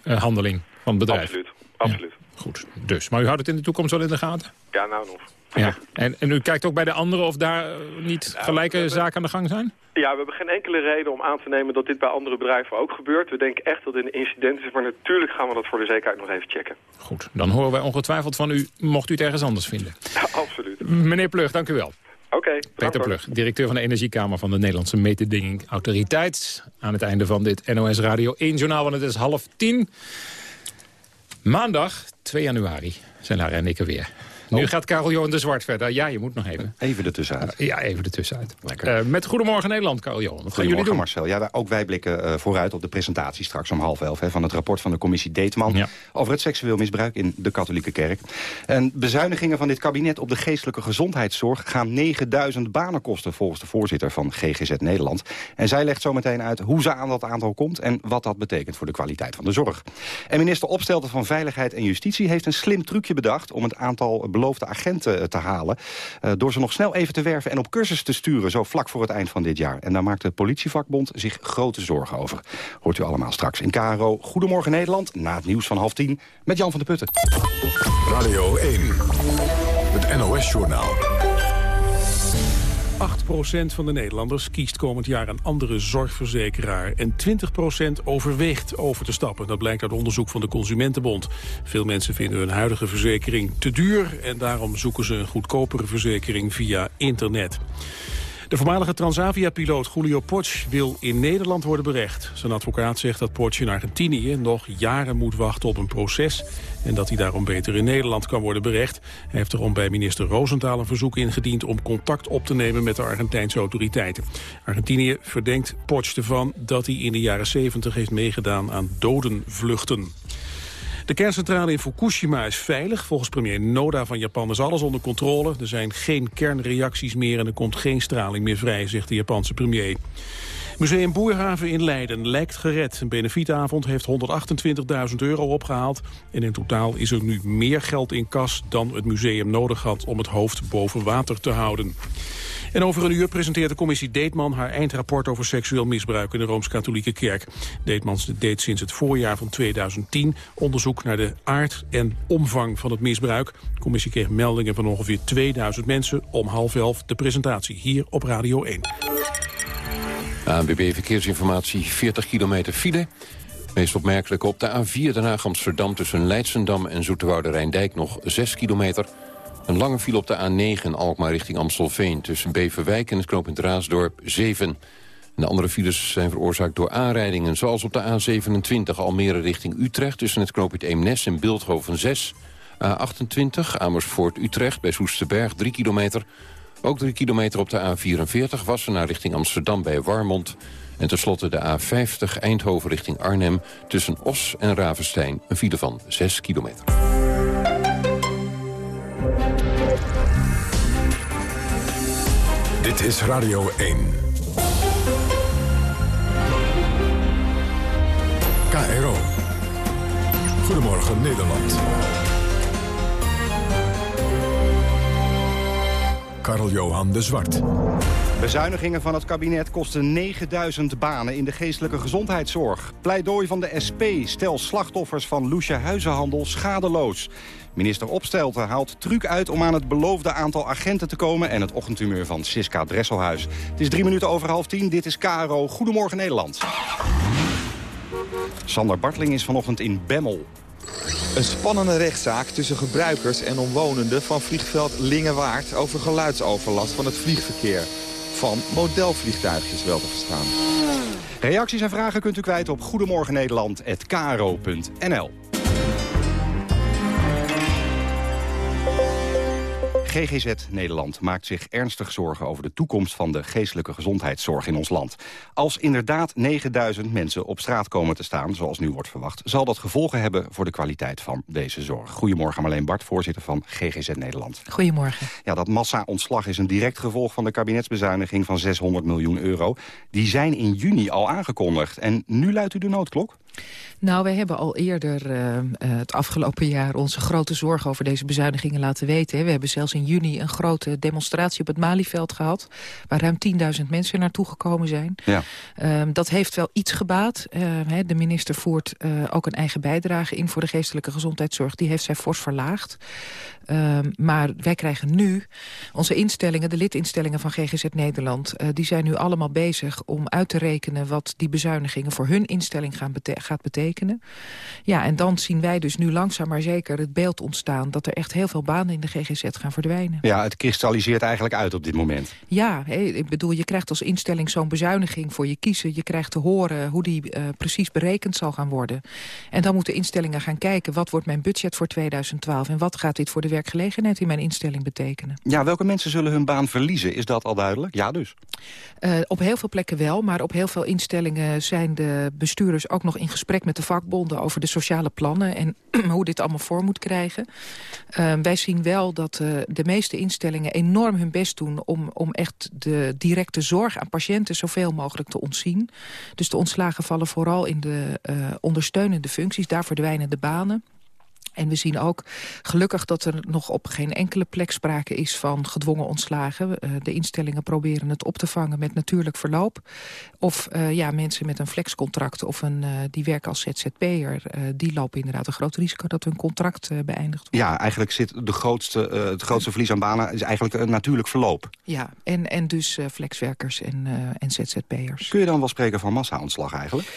handeling van het bedrijf. Absoluut. Absoluut. Ja. Goed, dus. Maar u houdt het in de toekomst wel in de gaten? Ja, nou nog. Ja. En, en u kijkt ook bij de anderen of daar eh, niet gelijke zaken aan de gang zijn? Ja, we hebben geen enkele reden om aan te nemen dat dit bij andere bedrijven ook gebeurt. We denken echt dat dit een incident is, maar natuurlijk gaan we dat voor de zekerheid nog even checken. Goed, dan horen wij ongetwijfeld van u, mocht u het ergens anders vinden. Ja, [LAUGHS] absoluut. Meneer Plug, dank u wel. Oké. Peter Plug, directeur van de Energiekamer van de Nederlandse Mededinging Autoriteit. Aan het einde van dit NOS Radio 1 journaal, want het is half tien. Maandag, 2 januari, zijn Lara en ik er weer. Nu gaat Karel Johan de Zwart verder. Ja, je moet nog even. Even ertussenuit. ja, even ertussenuit. Lekker. Uh, met Goedemorgen Nederland, Karel Johan. Wat gaan jullie doen? Marcel. Ja, ook wij blikken uh, vooruit op de presentatie straks om half elf... Hè, van het rapport van de commissie Deetman... Ja. over het seksueel misbruik in de katholieke kerk. En bezuinigingen van dit kabinet op de geestelijke gezondheidszorg... gaan 9000 banen kosten, volgens de voorzitter van GGZ Nederland. En zij legt zo meteen uit hoe ze aan dat aantal komt... en wat dat betekent voor de kwaliteit van de zorg. En minister Opstelten van Veiligheid en Justitie... heeft een slim trucje bedacht om het aantal beloofde agenten eh, te halen... Uh, door ze nog snel even te werven en op cursus te sturen... zo vlak voor het eind van dit jaar. En daar maakt de politievakbond zich grote zorgen over. Hoort u allemaal straks in KRO. Goedemorgen Nederland, na het nieuws van half tien... met Jan van der Putten. Radio 1, het NOS-journaal. 8% van de Nederlanders kiest komend jaar een andere zorgverzekeraar. En 20% overweegt over te stappen. Dat blijkt uit onderzoek van de Consumentenbond. Veel mensen vinden hun huidige verzekering te duur... en daarom zoeken ze een goedkopere verzekering via internet. De voormalige Transavia-piloot Julio Potsch wil in Nederland worden berecht. Zijn advocaat zegt dat Potsch in Argentinië nog jaren moet wachten op een proces... en dat hij daarom beter in Nederland kan worden berecht. Hij heeft erom bij minister Roosentaal een verzoek ingediend... om contact op te nemen met de Argentijnse autoriteiten. Argentinië verdenkt Potsch ervan dat hij in de jaren 70 heeft meegedaan aan dodenvluchten. De kerncentrale in Fukushima is veilig. Volgens premier Noda van Japan is alles onder controle. Er zijn geen kernreacties meer en er komt geen straling meer vrij, zegt de Japanse premier. Museum Boerhaven in Leiden lijkt gered. Een benefietavond heeft 128.000 euro opgehaald. En in totaal is er nu meer geld in kas dan het museum nodig had om het hoofd boven water te houden. En over een uur presenteert de commissie Deetman haar eindrapport over seksueel misbruik in de Rooms-Katholieke Kerk. Deetman deed sinds het voorjaar van 2010 onderzoek naar de aard en omvang van het misbruik. De commissie kreeg meldingen van ongeveer 2000 mensen om half elf de presentatie hier op Radio 1. ANWB Verkeersinformatie, 40 kilometer file. Meest opmerkelijk op de A4 Den Haag-Amsterdam... tussen Leidsendam en Zoeterwoude Rijndijk nog 6 kilometer. Een lange file op de A9 Alkmaar richting Amstelveen... tussen Beverwijk en het knooppunt Raasdorp 7. De andere files zijn veroorzaakt door aanrijdingen... zoals op de A27 Almere richting Utrecht... tussen het knooppunt Eemnes en Beeldhoven 6. A28 Amersfoort-Utrecht bij Soesterberg 3 kilometer... Ook 3 kilometer op de A44 Wassenaar richting Amsterdam bij Warmond. En tenslotte de A50 Eindhoven richting Arnhem... tussen Os en Ravenstein, een file van 6 kilometer. Dit is Radio 1. KRO. Goedemorgen Nederland. Karl-Johan de Zwart. Bezuinigingen van het kabinet kosten 9000 banen in de geestelijke gezondheidszorg. Pleidooi van de SP, stel slachtoffers van Loesje Huizenhandel schadeloos. Minister Opstelten haalt truc uit om aan het beloofde aantal agenten te komen... en het ochtendhumeur van Siska Dresselhuis. Het is drie minuten over half tien, dit is KRO. Goedemorgen Nederland. Sander Bartling is vanochtend in Bemmel. Een spannende rechtszaak tussen gebruikers en omwonenden van vliegveld Lingewaard... over geluidsoverlast van het vliegverkeer. Van modelvliegtuigjes wel te verstaan. Reacties en vragen kunt u kwijt op goedemorgennederland.kro.nl. GGZ Nederland maakt zich ernstig zorgen over de toekomst van de geestelijke gezondheidszorg in ons land. Als inderdaad 9000 mensen op straat komen te staan, zoals nu wordt verwacht, zal dat gevolgen hebben voor de kwaliteit van deze zorg. Goedemorgen Marleen Bart, voorzitter van GGZ Nederland. Goedemorgen. Ja, dat massa-ontslag is een direct gevolg van de kabinetsbezuiniging van 600 miljoen euro. Die zijn in juni al aangekondigd en nu luidt u de noodklok? Nou, wij hebben al eerder uh, het afgelopen jaar onze grote zorg over deze bezuinigingen laten weten. We hebben zelfs in juni een grote demonstratie op het Malieveld gehad... waar ruim 10.000 mensen naartoe gekomen zijn. Ja. Uh, dat heeft wel iets gebaat. Uh, de minister voert ook een eigen bijdrage in voor de geestelijke gezondheidszorg. Die heeft zij fors verlaagd. Ehm, maar wij krijgen nu onze instellingen, de lidinstellingen van GGZ Nederland... die zijn nu allemaal bezig om uit te rekenen wat die bezuinigingen voor hun instelling gaan bete gaat betekenen ja, en dan zien wij dus nu langzaam maar zeker het beeld ontstaan... dat er echt heel veel banen in de GGZ gaan verdwijnen. Ja, het kristalliseert eigenlijk uit op dit moment. Ja, ik bedoel, je krijgt als instelling zo'n bezuiniging voor je kiezen. Je krijgt te horen hoe die uh, precies berekend zal gaan worden. En dan moeten instellingen gaan kijken... wat wordt mijn budget voor 2012... en wat gaat dit voor de werkgelegenheid in mijn instelling betekenen. Ja, welke mensen zullen hun baan verliezen? Is dat al duidelijk? Ja, dus. Uh, op heel veel plekken wel, maar op heel veel instellingen zijn de bestuurders ook nog in gesprek met de vakbonden over de sociale plannen en [CLEARS THROAT] hoe dit allemaal voor moet krijgen. Uh, wij zien wel dat uh, de meeste instellingen enorm hun best doen om, om echt de directe zorg aan patiënten zoveel mogelijk te ontzien. Dus de ontslagen vallen vooral in de uh, ondersteunende functies, daar verdwijnen de banen. En we zien ook gelukkig dat er nog op geen enkele plek sprake is van gedwongen ontslagen. Uh, de instellingen proberen het op te vangen met natuurlijk verloop. Of uh, ja, mensen met een flexcontract of een, uh, die werken als ZZP'er... die lopen inderdaad een groot risico dat hun contract beëindigt wordt. Ja, eigenlijk zit de grootste, het grootste verlies aan banen is eigenlijk een natuurlijk verloop. Ja, en, en dus flexwerkers en, en ZZP'ers. Kun je dan wel spreken van massa-ontslag eigenlijk?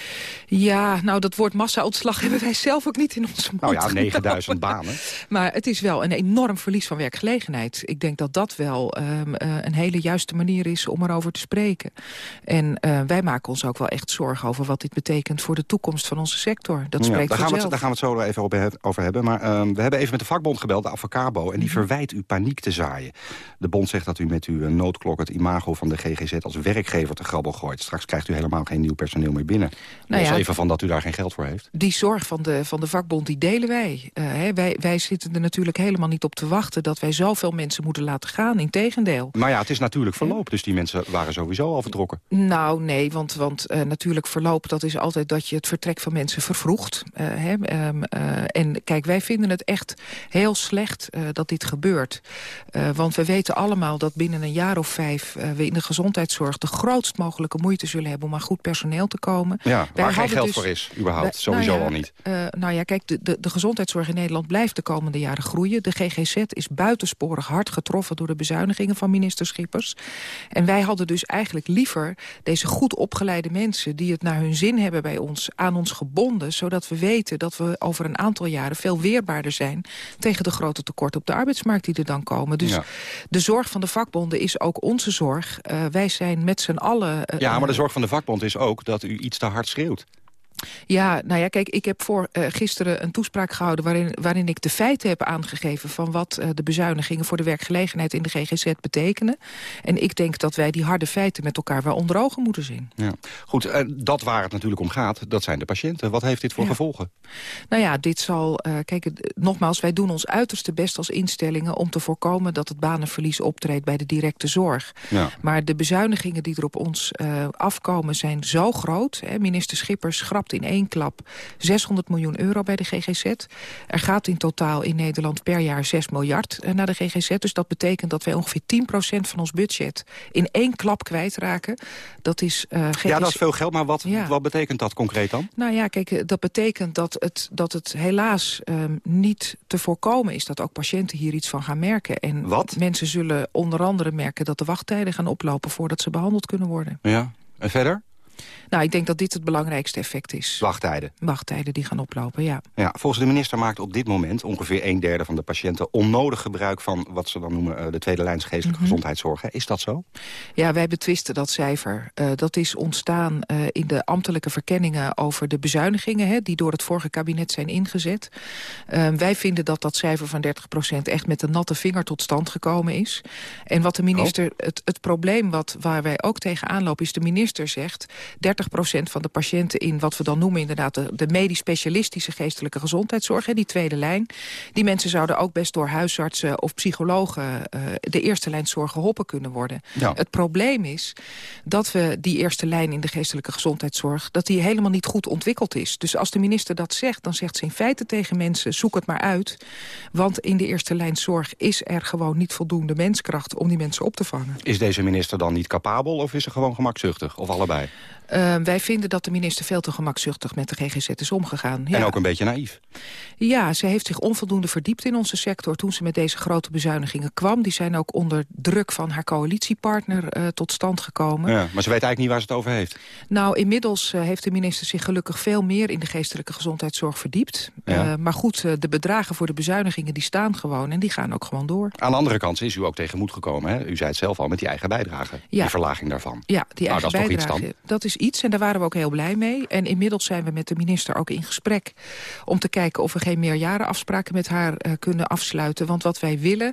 Ja, nou dat woord massa-ontslag [LAUGHS] hebben wij zelf ook niet in onze mond Nou ja, 9000 banen. [LAUGHS] Maar het is wel een enorm verlies van werkgelegenheid. Ik denk dat dat wel um, uh, een hele juiste manier is om erover te spreken. En uh, wij maken ons ook wel echt zorgen over wat dit betekent voor de toekomst van onze sector. Dat ja, spreekt daar gaan, we het, daar gaan we het zo even over hebben. Maar um, we hebben even met de vakbond gebeld, de Avocabo. En die -hmm. verwijt u paniek te zaaien. De bond zegt dat u met uw noodklok het imago van de GGZ als werkgever te grabbel gooit. Straks krijgt u helemaal geen nieuw personeel meer binnen. Nou ja, even van dat u daar geen geld voor heeft. Die zorg van de, van de vakbond, die delen wij. Uh, hè, wij. Wij zitten er natuurlijk helemaal niet op te wachten... dat wij zoveel mensen moeten laten gaan, Integendeel. Maar ja, het is natuurlijk verloop, dus die mensen waren sowieso al vertrokken. Nou, nee, want, want uh, natuurlijk verloop... dat is altijd dat je het vertrek van mensen vervroegt. Uh, hè, um, en kijk, wij vinden het echt heel slecht dat dit gebeurt. want we weten allemaal dat binnen een jaar of vijf... we in de gezondheidszorg de grootst mogelijke moeite zullen hebben... om aan goed personeel te komen. Ja, wij waar geen geld dus, voor is, überhaupt. Sowieso nou ja, al niet. nou ja, kijk, de, de, de gezondheidszorg in Nederland blijft de komende jaren groeien. De GGZ is buitensporig hard getroffen door de bezuinigingen van minister Schippers. En wij hadden dus eigenlijk liever deze goed opgeleide mensen... die het naar hun zin hebben bij ons, aan ons gebonden... zodat we weten dat we over een aantal jaren veel weerbaarder zijn... tegen de grote tekorten op de arbeidsmarkt die er dan komen. Dus ja. de zorg van de vakbonden is ook onze zorg. Uh, wij zijn met z'n allen... Uh, ja, maar de zorg van de vakbond is ook dat u iets te hard schreeuwt. Ja, nou ja, kijk, ik heb voor uh, gisteren een toespraak gehouden... Waarin, waarin ik de feiten heb aangegeven... van wat uh, de bezuinigingen voor de werkgelegenheid in de GGZ betekenen. En ik denk dat wij die harde feiten met elkaar wel onder ogen moeten zien. Ja. Goed, uh, dat waar het natuurlijk om gaat, dat zijn de patiënten. Wat heeft dit voor ja. gevolgen? Nou ja, dit zal... kijk, nogmaals, wij doen ons uiterste best als instellingen... om te voorkomen dat het banenverlies optreedt bij de directe zorg. Ja. Maar de bezuinigingen die er op ons afkomen zijn zo groot. Hè, minister Schippers schrapt in één klap 600 miljoen euro bij de GGZ. Er gaat in totaal in Nederland per jaar 6 miljard naar de GGZ. Dus dat betekent dat wij ongeveer 10% van ons budget in één klap kwijtraken. Dat is uh, GGZ... Ja, dat is veel geld, maar wat, ja. wat betekent dat concreet dan? Nou ja, kijk, dat betekent dat het, dat het helaas um, niet te voorkomen is... dat ook patiënten hier iets van gaan merken. En wat? mensen zullen onder andere merken dat de wachttijden gaan oplopen... voordat ze behandeld kunnen worden. Ja, en verder? Nou, ik denk dat dit het belangrijkste effect is. Wachttijden? Wachttijden die gaan oplopen, ja. ja volgens de minister maakt op dit moment ongeveer een derde van de patiënten... onnodig gebruik van wat ze dan noemen de tweede lijns geestelijke mm -hmm. gezondheidszorg. Is dat zo? Ja, wij betwisten dat cijfer. Uh, dat is ontstaan uh, in de ambtelijke verkenningen over de bezuinigingen... Hè, die door het vorige kabinet zijn ingezet. Uh, wij vinden dat dat cijfer van 30% echt met een natte vinger tot stand gekomen is. En wat de minister, oh. het, het probleem wat, waar wij ook tegenaan lopen... is de minister zegt 30 van de patiënten in wat we dan noemen inderdaad de, de medisch specialistische geestelijke gezondheidszorg, hè, die tweede lijn. Die mensen zouden ook best door huisartsen of psychologen uh, de eerste lijn zorg geholpen kunnen worden. Ja. Het probleem is dat we die eerste lijn in de geestelijke gezondheidszorg, dat die helemaal niet goed ontwikkeld is. Dus als de minister dat zegt, dan zegt ze in feite tegen mensen, zoek het maar uit. Want in de eerste lijn zorg is er gewoon niet voldoende menskracht om die mensen op te vangen. Is deze minister dan niet capabel of is ze gewoon gemakzuchtig? Of allebei? Uh, wij vinden dat de minister veel te gemakzuchtig met de GGZ is omgegaan. Ja. En ook een beetje naïef. Ja, ze heeft zich onvoldoende verdiept in onze sector... toen ze met deze grote bezuinigingen kwam. Die zijn ook onder druk van haar coalitiepartner uh, tot stand gekomen. Ja, maar ze weet eigenlijk niet waar ze het over heeft. Nou, inmiddels uh, heeft de minister zich gelukkig veel meer... in de geestelijke gezondheidszorg verdiept. Ja. maar goed, de bedragen voor de bezuinigingen die staan gewoon... en die gaan ook gewoon door. Aan de andere kant is u ook tegen moed gekomen. Hè? U zei het zelf al met die eigen bijdrage. Ja. Die verlaging daarvan. Ja, die nou, eigen dat bijdrage. Toch iets dan? Dat is iets en daar waren we ook heel blij mee. En inmiddels zijn we met de minister ook in gesprek... om te kijken of we geen meerjarenafspraken met haar uh, kunnen afsluiten. Want wat wij willen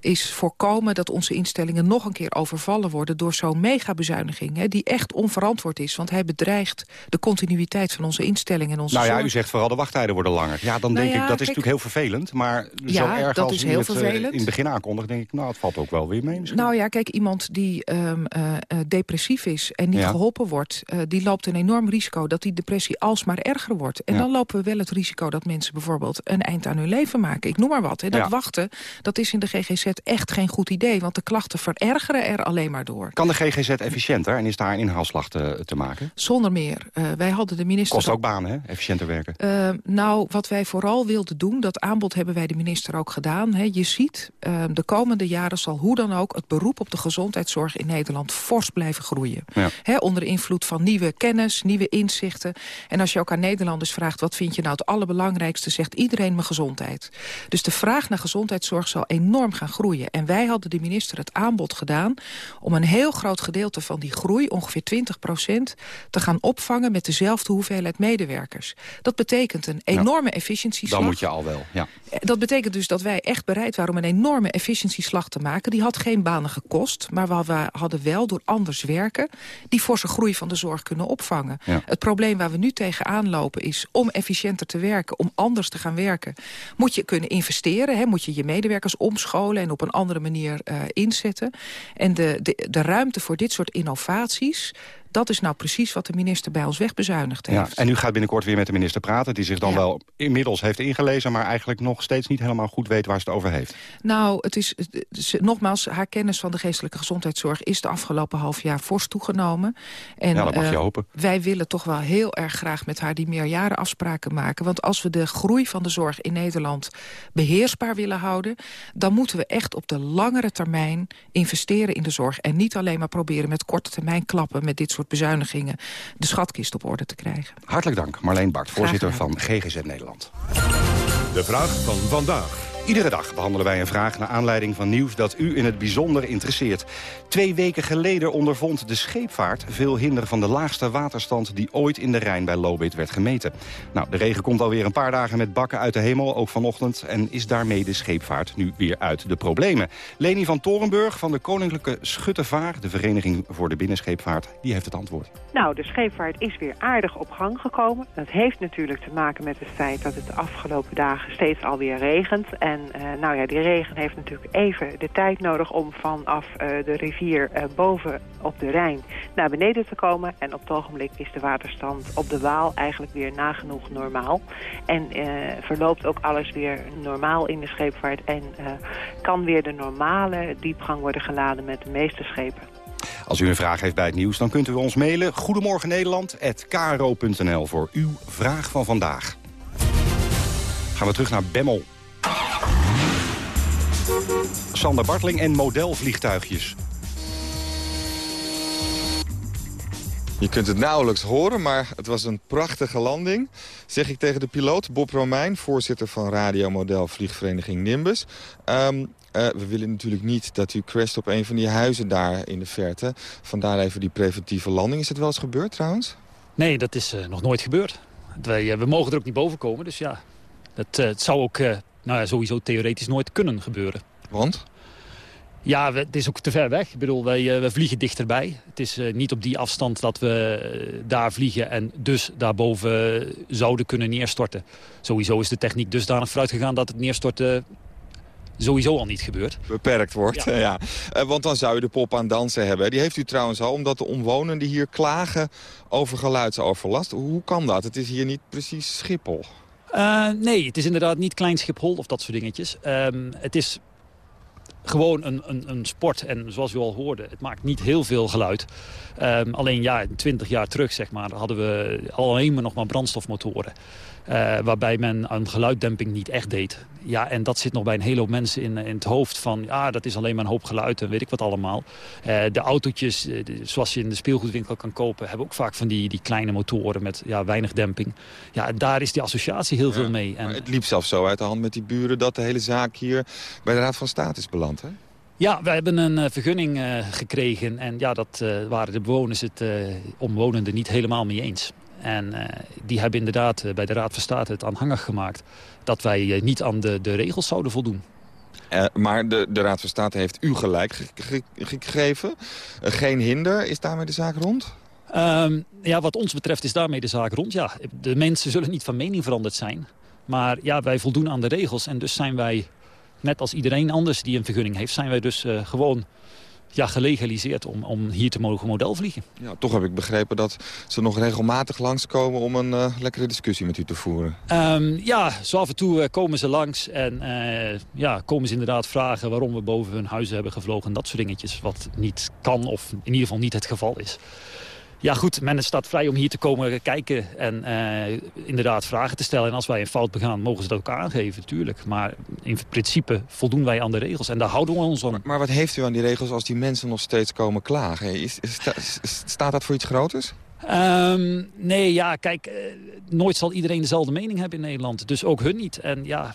is voorkomen dat onze instellingen nog een keer overvallen worden... door zo'n megabezuiniging, hè, die echt onverantwoord is. Want hij bedreigt de continuïteit van onze instellingen en onze Nou ja, zorg. u zegt vooral de wachttijden worden langer. Ja, dan Nou denk ja, ik, dat is natuurlijk heel vervelend. Maar Ja, zo erg dat als is heel het eh, vervelend. in het begin aankondigt... denk ik, nou, het valt ook wel weer mee misschien. Nou ja, kijk, iemand die ehm, eh, eh, depressief is en niet Ja. geholpen wordt... eh, die loopt een enorm risico dat die depressie alsmaar erger wordt. En Ja. dan lopen we wel het risico dat mensen bijvoorbeeld een eind aan hun leven maken. Ik noem maar wat. En dat Ja. wachten, dat is in de GGZ echt geen goed idee. Want de klachten verergeren er alleen maar door. Kan de GGZ efficiënter en is daar een inhaalslag te, te maken? Zonder meer. Eh, wij hadden de minister... Kost ook banen, hè? Efficiënter werken. Uh, nou, wat wij vooral wilden doen, dat aanbod hebben wij de minister ook gedaan. Hè. Je ziet, uh, de komende jaren zal hoe dan ook het beroep op de gezondheidszorg in Nederland fors blijven groeien. Ja. Hè, onder invloed van nieuwe kennis, nieuwe inzichten. En als je ook aan Nederlanders vraagt, wat vind je nou het allerbelangrijkste, zegt iedereen mijn gezondheid. Dus de vraag naar gezondheidszorg zal enorm gaan groeien. En wij hadden de minister het aanbod gedaan om een heel groot gedeelte van die groei, ongeveer 20 procent, te gaan opvangen met dezelfde hoeveelheid medewerkers. Dat betekent een enorme efficiëntieslag. Dan moet je al wel, ja. Dat betekent dus dat wij echt bereid waren om een enorme efficiëntieslag te maken. Die had geen banen gekost, maar we- we hadden wel door anders werken... die forse groei van de zorg kunnen opvangen. Ja. Het probleem waar we nu tegenaan lopen is om efficiënter te werken... om anders te gaan werken, moet je kunnen investeren. Hè, moet je je medewerkers omscholen en op een andere manier eh, inzetten. En de, de, de ruimte voor dit soort innovaties... dat is nou precies wat de minister bij ons wegbezuinigd heeft. Ja, en u gaat binnenkort weer met de minister praten... die zich dan wel inmiddels heeft ingelezen... maar eigenlijk nog steeds niet helemaal goed weet waar ze het over heeft. Nou, het is, nogmaals, haar kennis van de geestelijke gezondheidszorg... is de afgelopen half jaar fors toegenomen. En, Ja, dat mag je eh, hopen. Wij willen toch wel heel erg graag met haar die meerjarenafspraken maken. Want als we de groei van de zorg in Nederland beheersbaar willen houden... dan moeten we echt op de langere termijn investeren in de zorg. En niet alleen maar proberen met korte termijn klappen... met dit soort bezuinigingen de schatkist op orde te krijgen. Hartelijk dank, Marleen Bart, voorzitter van GGZ Nederland. De vraag van vandaag. Iedere dag behandelen wij een vraag naar aanleiding van nieuws dat u in het bijzonder interesseert. Twee weken geleden ondervond de scheepvaart veel hinder van de laagste waterstand die ooit in de Rijn bij Lobit werd gemeten. Nou, de regen komt alweer een paar dagen met bakken uit de hemel, ook vanochtend, en is daarmee de scheepvaart nu weer uit de problemen. Leni van Torenburg van de Koninklijke Schuttevaar, de Vereniging voor de Binnenscheepvaart, die heeft het antwoord. Nou, de scheepvaart is weer aardig op gang gekomen. Dat heeft natuurlijk te maken met het feit dat het de afgelopen dagen steeds alweer regent. En eh, nou ja, die regen heeft natuurlijk even de tijd nodig om vanaf eh, de rivier eh, boven op de Rijn naar beneden te komen. En op het ogenblik is de waterstand op de Waal eigenlijk weer nagenoeg normaal. En verloopt ook alles weer normaal in de scheepvaart. En kan weer de normale diepgang worden geladen met de meeste schepen. Als u een vraag heeft bij het nieuws, dan kunt u ons mailen. Goedemorgen Nederland@kro.nl voor uw vraag van vandaag. Gaan we terug naar Bemmel. Sander Bartling en modelvliegtuigjes. Je kunt het nauwelijks horen, maar het was een prachtige landing. Zeg ik tegen de piloot, Bob Romein, voorzitter van radiomodel Vliegvereniging Nimbus. Ehm, eh, we willen natuurlijk niet dat u crasht op een van die huizen daar in de verte. Vandaar even die preventieve landing. Is het wel eens gebeurd trouwens? Nee, dat is eh, nog nooit gebeurd. Wij, eh, we mogen er ook niet boven komen, dus ja. Dat, het zou ook eh, nou ja, sowieso theoretisch nooit kunnen gebeuren. Want? Ja, het is ook te ver weg. Ik bedoel, wij, we vliegen dichterbij. Het is niet op die afstand dat we daar vliegen en dus daarboven zouden kunnen neerstorten. Sowieso is de techniek dusdanig vooruit gegaan dat het neerstorten sowieso al niet gebeurt. Beperkt wordt, ja. [LAUGHS] Uh, want dan zou je de pop aan dansen hebben. Die heeft u trouwens al, omdat de omwonenden hier klagen over geluidsoverlast. Hoe kan dat? Het is hier niet precies Schiphol. Nee, het is inderdaad niet klein Schiphol of dat soort dingetjes. Um, het is gewoon een, een, een, sport. En zoals u al hoorde, het maakt niet heel veel geluid. Um, alleen ja, 20 jaar terug zeg maar, hadden we alleen maar nog maar brandstofmotoren. Uh, waarbij men aan geluiddemping niet echt deed. Ja, en dat zit nog bij een hele hoop mensen in, in het hoofd van... ja, dat is alleen maar een hoop geluid en weet ik wat allemaal. Uh, de autootjes, uh, zoals je in de speelgoedwinkel kan kopen... hebben ook vaak van die, die kleine motoren met ja, weinig demping. Ja, daar is die associatie heel ja, veel mee. En... het liep zelfs zo uit de hand met die buren... dat de hele zaak hier bij de Raad van State is beland, hè? Ja, we hebben een uh, vergunning uh, gekregen en ja, dat uh, waren de bewoners het omwonenden niet helemaal mee eens. En die hebben inderdaad bij de Raad van State het aanhangig gemaakt dat wij niet aan de, de regels zouden voldoen. maar de, de Raad van State heeft u gelijk ge ge gegeven. geen hinder, is daarmee de zaak rond? Um, ja, wat ons betreft is daarmee de zaak rond. Ja, de mensen zullen niet van mening veranderd zijn. Maar ja, wij voldoen aan de regels en dus zijn wij net als iedereen anders die een vergunning heeft... zijn wij dus uh, gewoon ja, gelegaliseerd om, om hier te mogen modelvliegen. Ja, toch heb ik begrepen dat ze nog regelmatig langskomen... om een uh, lekkere discussie met u te voeren. Um, ja, zo af en toe uh, komen ze langs en ja, komen ze inderdaad vragen... waarom we boven hun huizen hebben gevlogen en dat soort dingetjes. Wat niet kan of in ieder geval niet het geval is. Ja goed, men staat vrij om hier te komen kijken en uh, inderdaad vragen te stellen. En als wij een fout begaan, mogen ze dat ook aangeven, natuurlijk. Maar in principe voldoen wij aan de regels en daar houden we ons aan. Maar, maar wat heeft u aan die regels als die mensen nog steeds komen klagen? Is, is, staat dat voor iets groters? Um, nee, ja, kijk, uh, nooit zal iedereen dezelfde mening hebben in Nederland. Dus ook hun niet. En ja,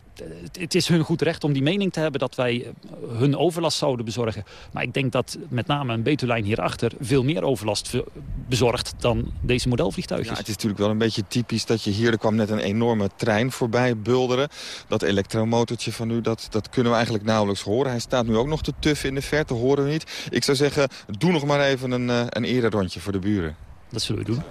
het, is hun goed recht om die mening te hebben dat wij hun overlast zouden bezorgen. Maar ik denk dat met name een Betuwlijn hierachter veel meer overlast bezorgt dan deze modelvliegtuigjes. Ja, het is natuurlijk wel een beetje typisch dat je hier, er kwam net een enorme trein voorbij bulderen. Dat elektromotortje van u, dat, dat kunnen we eigenlijk nauwelijks horen. Hij staat nu ook nog te tuf in de verte, horen we niet. Ik zou zeggen, doe nog maar even een, uh, een voor de buren. Dat zullen we doen.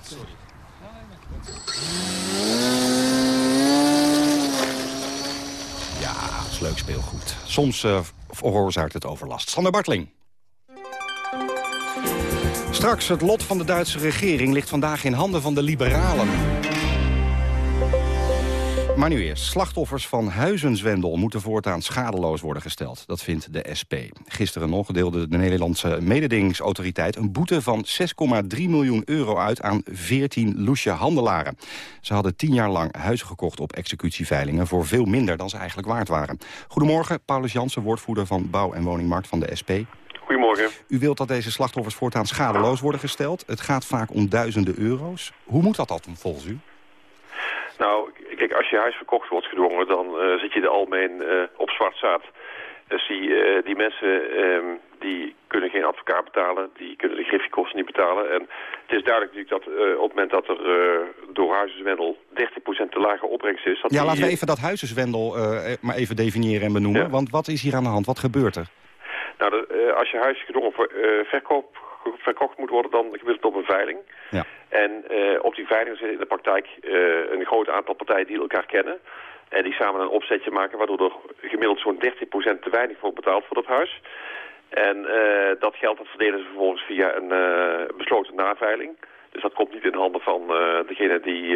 Ja, dat is leuk speelgoed. Soms uh, veroorzaakt het overlast. Sander Bartling. Straks, het lot van de Duitse regering ligt vandaag in handen van de liberalen. Maar nu eerst. Slachtoffers van huizenzwendel moeten voortaan schadeloos worden gesteld. Dat vindt de SP. Gisteren nog deelde de Nederlandse mededingingsautoriteit... een boete van 6,3 miljoen euro uit aan 14 loesje handelaren. Ze hadden tien jaar lang huizen gekocht op executieveilingen... voor veel minder dan ze eigenlijk waard waren. Goedemorgen, Paulus Jansen, woordvoerder van Bouw- en Woningmarkt van de SP. Goedemorgen. U wilt dat deze slachtoffers voortaan schadeloos worden gesteld. Het gaat vaak om duizenden euro's. Hoe moet dat dan volgens u? Nou, kijk, als je huis verkocht wordt gedwongen, dan uh, zit je er algemeen uh, op zwart zaad. Dus die, uh, die mensen um, die kunnen geen advocaat betalen, die kunnen de griffiekosten niet betalen. En het is duidelijk natuurlijk dat op het moment dat er door huizenzwendel 30% te lage opbrengst is... Dat ja, die, laten we even dat huizenzwendel maar even definiëren en benoemen. Ja. Want wat is hier aan de hand? Wat gebeurt er? Nou, de, als je huis gedwongen verkoop verkocht moet worden, dan gebeurt het op een veiling. Ja. En uh, op die veiling zit in de praktijk uh, een groot aantal partijen die elkaar kennen. En die samen een opzetje maken waardoor er gemiddeld zo'n 13% te weinig wordt betaald voor dat huis. En uh, dat geld dat verdelen ze vervolgens via een besloten naveiling. Dus dat komt niet in handen van degene die,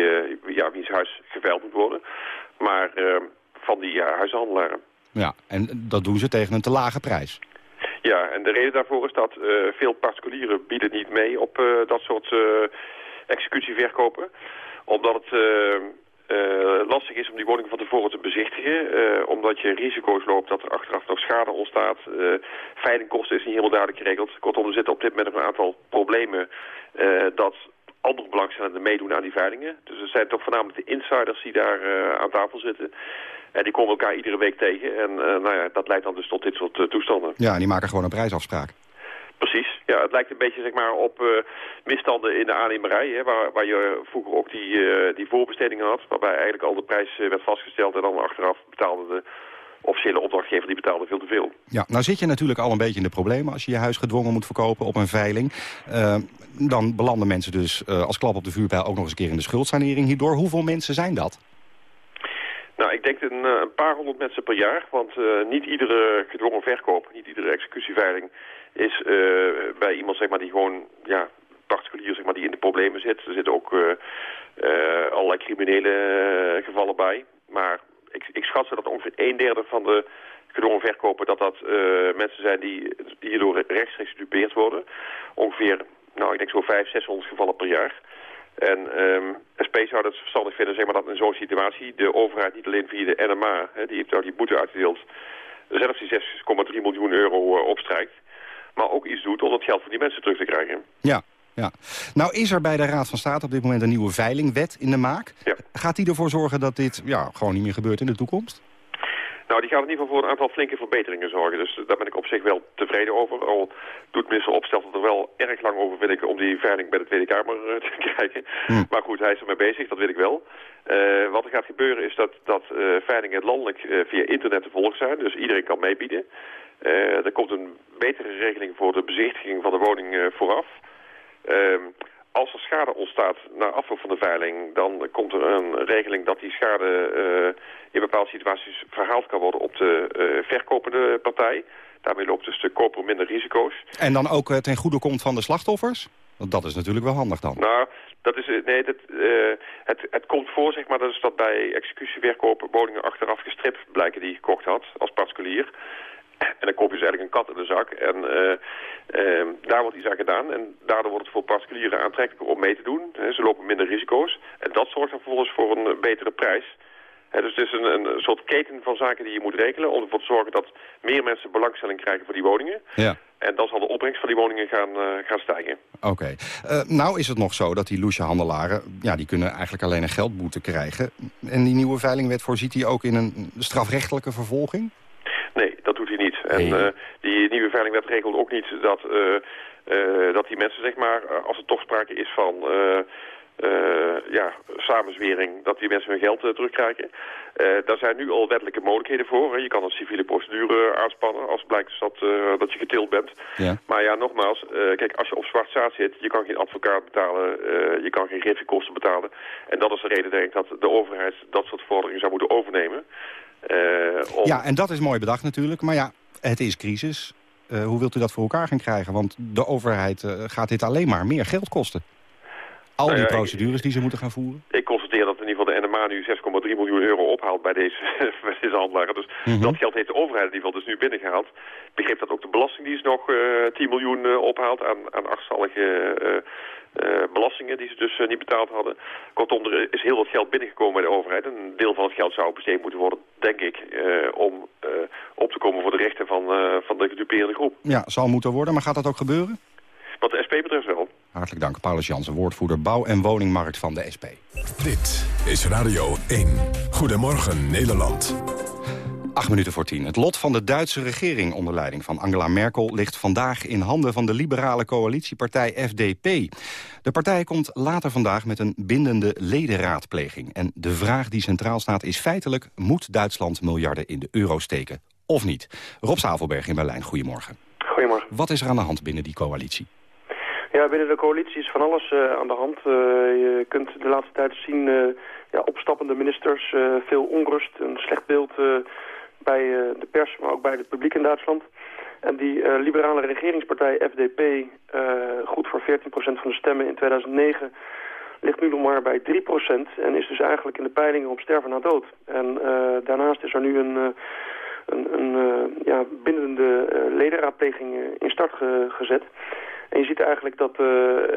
ja, wiens huis geveild moet worden. Maar van die huishandelaren. Ja, en dat doen ze tegen een te lage prijs. Ja, en de reden daarvoor is dat uh, veel particulieren bieden niet mee op uh, dat soort uh, executieverkopen. Omdat het lastig is om die woning van tevoren te bezichtigen. omdat je risico's loopt dat er achteraf nog schade ontstaat. veilingkosten is niet helemaal duidelijk geregeld. Kortom, er zitten op dit moment een aantal problemen dat andere belangstellenden meedoen aan die veilingen. Dus het zijn toch voornamelijk de insiders die daar aan tafel zitten. En die komen elkaar iedere week tegen. En uh, nou ja, dat leidt dan dus tot dit soort uh, toestanden. Ja, en die maken gewoon een prijsafspraak. Precies. Ja, het lijkt een beetje zeg maar, op uh, misstanden in de aannemerij. Hè, waar, waar je vroeger ook die, die voorbestedingen had. Waarbij eigenlijk al de prijs werd vastgesteld. En dan achteraf betaalden de officiële opdrachtgever die betaalde veel te veel. Ja, nou zit je natuurlijk al een beetje in de problemen als je je huis gedwongen moet verkopen op een veiling. Uh, dan belanden mensen dus uh, als klap op de vuurpijl ook nog eens een keer in de schuldsanering hierdoor. Hoeveel mensen zijn dat? Nou, ik denk een, een paar honderd mensen per jaar, want uh, niet iedere gedwongen verkoop, niet iedere executieveiling is bij iemand zeg maar, die gewoon ja, particulier zeg maar, die in de problemen zit. Er zitten ook allerlei criminele gevallen bij. Maar ik, ik schat ze dat ongeveer een derde van de gedwongen verkopen... dat dat mensen zijn die hierdoor rechtstreeks gedupeerd worden. Ongeveer, nou ik denk zo 500, 600 gevallen per jaar. En um, SP zou het verstandig vinden zeg maar, dat in zo'n situatie de overheid niet alleen via de NMA... Hè, die heeft daar die boete uitgedeeld, zelfs die 6,3 miljoen euro uh, opstrijkt... maar ook iets doet om dat geld van die mensen terug te krijgen. Ja, ja. Nou is er bij de Raad van State op dit moment een nieuwe veilingwet in de maak. Ja. Gaat die ervoor zorgen dat dit ja, gewoon niet meer gebeurt in de toekomst? Nou, die gaat in ieder geval voor een aantal flinke verbeteringen zorgen. Dus daar ben ik op zich wel tevreden over. Al doet minister Opstelten er wel erg lang over, vind ik, om die veiling bij de Tweede Kamer uh, te [LAUGHS] krijgen. Hm. Maar goed, hij is ermee bezig, dat weet ik wel. Uh, wat er gaat gebeuren is dat, dat uh, veilingen landelijk via internet te volgen zijn. Dus iedereen kan meebieden. er komt een betere regeling voor de bezichtiging van de woning vooraf. Als er schade ontstaat na afloop van de veiling... dan komt er een regeling dat die schade uh, in bepaalde situaties verhaald kan worden op de uh, verkopende partij. Daarmee loopt dus de koper minder risico's. En dan ook ten goede komt van de slachtoffers? Want dat is natuurlijk wel handig dan. Nou, dat is, nee, dat, uh, het, het komt voor, zeg maar, dat is dat bij executieverkopen woningen achteraf gestript blijken die je gekocht had als particulier. En dan koop je dus eigenlijk een kat in de zak. En uh, uh, daar wordt iets aan gedaan. En daardoor wordt het voor particulieren aantrekkelijker om mee te doen. Ze lopen minder risico's. En dat zorgt dan vervolgens voor een betere prijs. He, dus het is een, een soort keten van zaken die je moet regelen... om ervoor te zorgen dat meer mensen belangstelling krijgen voor die woningen. Ja. En dan zal de opbrengst van die woningen gaan, uh, gaan stijgen. Oké. Okay. Uh, nou is het nog zo dat die loesje-handelaren... Ja, die kunnen eigenlijk alleen een geldboete krijgen. En die nieuwe veilingwet voorziet die ook in een strafrechtelijke vervolging? Nee, dat doet hij niet. En uh, die nieuwe veilingwet regelt ook niet dat, uh, uh, dat die mensen, zeg maar, als er toch sprake is van ja, samenzwering, dat die mensen hun geld terugkrijgen. daar zijn nu al wettelijke mogelijkheden voor. Je kan een civiele procedure aanspannen als blijkt dat, dat je getild bent. Ja. Maar ja, nogmaals, kijk, als je op zwart staat zit, je kan geen advocaat betalen, je kan geen griffiekosten betalen. En dat is de reden, denk ik, dat de overheid dat soort vorderingen zou moeten overnemen. Uh, om... Ja, en dat is mooi bedacht natuurlijk. Maar ja, het is crisis. Uh, hoe wilt u dat voor elkaar gaan krijgen? Want de overheid uh, gaat dit alleen maar meer geld kosten. Al die Nou ja, procedures die ze moeten gaan voeren. Ik constateer dat nu 6,3 miljoen euro ophaalt bij deze, [LAUGHS] bij deze handelaren. Dus Mhm. mm -hmm. dat geld heeft de overheid in ieder geval dus nu binnengehaald. Ik begreep dat ook de Belastingdienst nog 10 miljoen ophaalt aan, aan achterstallige uh, belastingen die ze dus niet betaald hadden. Kortom, er is heel wat geld binnengekomen bij de overheid. Een deel van het geld zou besteed moeten worden, denk ik, om op te komen voor de rechten van, van de gedupeerde groep. Ja, zal moeten worden, maar gaat dat ook gebeuren? Wat de SP betreft wel. Hartelijk dank, Paulus Jansen, woordvoerder Bouw- en Woningmarkt van de SP. Dit is Radio 1. Goedemorgen Nederland. Acht minuten voor tien. Het lot van de Duitse regering onder leiding van Angela Merkel... ligt vandaag in handen van de liberale coalitiepartij FDP. De partij komt later vandaag met een bindende ledenraadpleging. En de vraag die centraal staat is feitelijk... moet Duitsland miljarden in de euro steken of niet? Rob Zavelberg in Berlijn, goedemorgen. Goedemorgen. Wat is er aan de hand binnen die coalitie? Ja, binnen de coalitie is van alles uh, aan de hand. Uh, je kunt de laatste tijd zien uh, ja, opstappende ministers, veel onrust, een slecht beeld bij de pers, maar ook bij het publiek in Duitsland. En die liberale regeringspartij FDP, goed voor 14% van de stemmen in 2009, ligt nu nog maar bij 3% en is dus eigenlijk in de peilingen op sterven na dood. En daarnaast is er nu een een, een ja, bindende uh, ledenraadpleging in start ge gezet. En je ziet eigenlijk dat,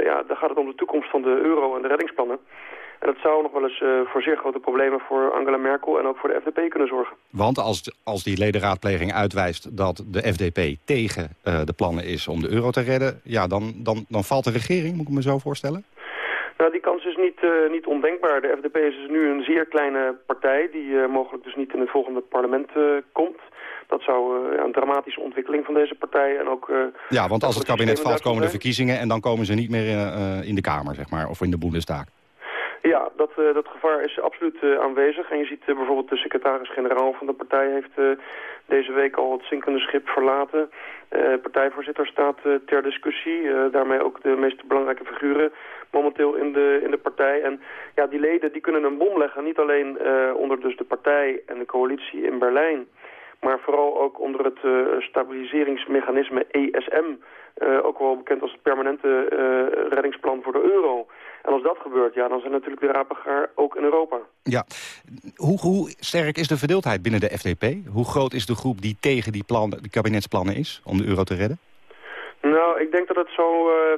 ja, daar gaat het om de toekomst van de euro en de reddingsplannen. En dat zou nog wel eens voor zeer grote problemen voor Angela Merkel en ook voor de FDP kunnen zorgen. Want als, als die ledenraadpleging uitwijst dat de FDP tegen de plannen is om de euro te redden... ja, dan, dan, dan valt de regering, moet ik me zo voorstellen? Nou, die kans is niet, uh, niet ondenkbaar. De FDP is dus nu een zeer kleine partij die uh, mogelijk dus niet in het volgende parlement komt. Dat zou een dramatische ontwikkeling van deze partij en ook... ja, want als het kabinet valt komen de verkiezingen en dan komen ze niet meer in, in de Kamer, zeg maar, of in de Bundestag. Ja, dat, uh, dat gevaar is absoluut uh, aanwezig. En je ziet uh, bijvoorbeeld de secretaris-generaal van de partij heeft deze week al het zinkende schip verlaten. partijvoorzitter staat ter discussie. daarmee ook de meest belangrijke figuren momenteel in de, in de partij. En ja, die leden die kunnen een bom leggen. Niet alleen onder dus de partij en de coalitie in Berlijn maar vooral ook onder het uh, stabiliseringsmechanisme ESM, uh, ook wel bekend als het permanente uh, reddingsplan voor de euro. En als dat gebeurt, ja, dan zijn natuurlijk de rapengaar ook in Europa. Ja, hoe, hoe sterk is de verdeeldheid binnen de FDP? Hoe groot is de groep die tegen die, plan, die kabinetsplannen is om de euro te redden? Nou, ik denk dat het zo 50-50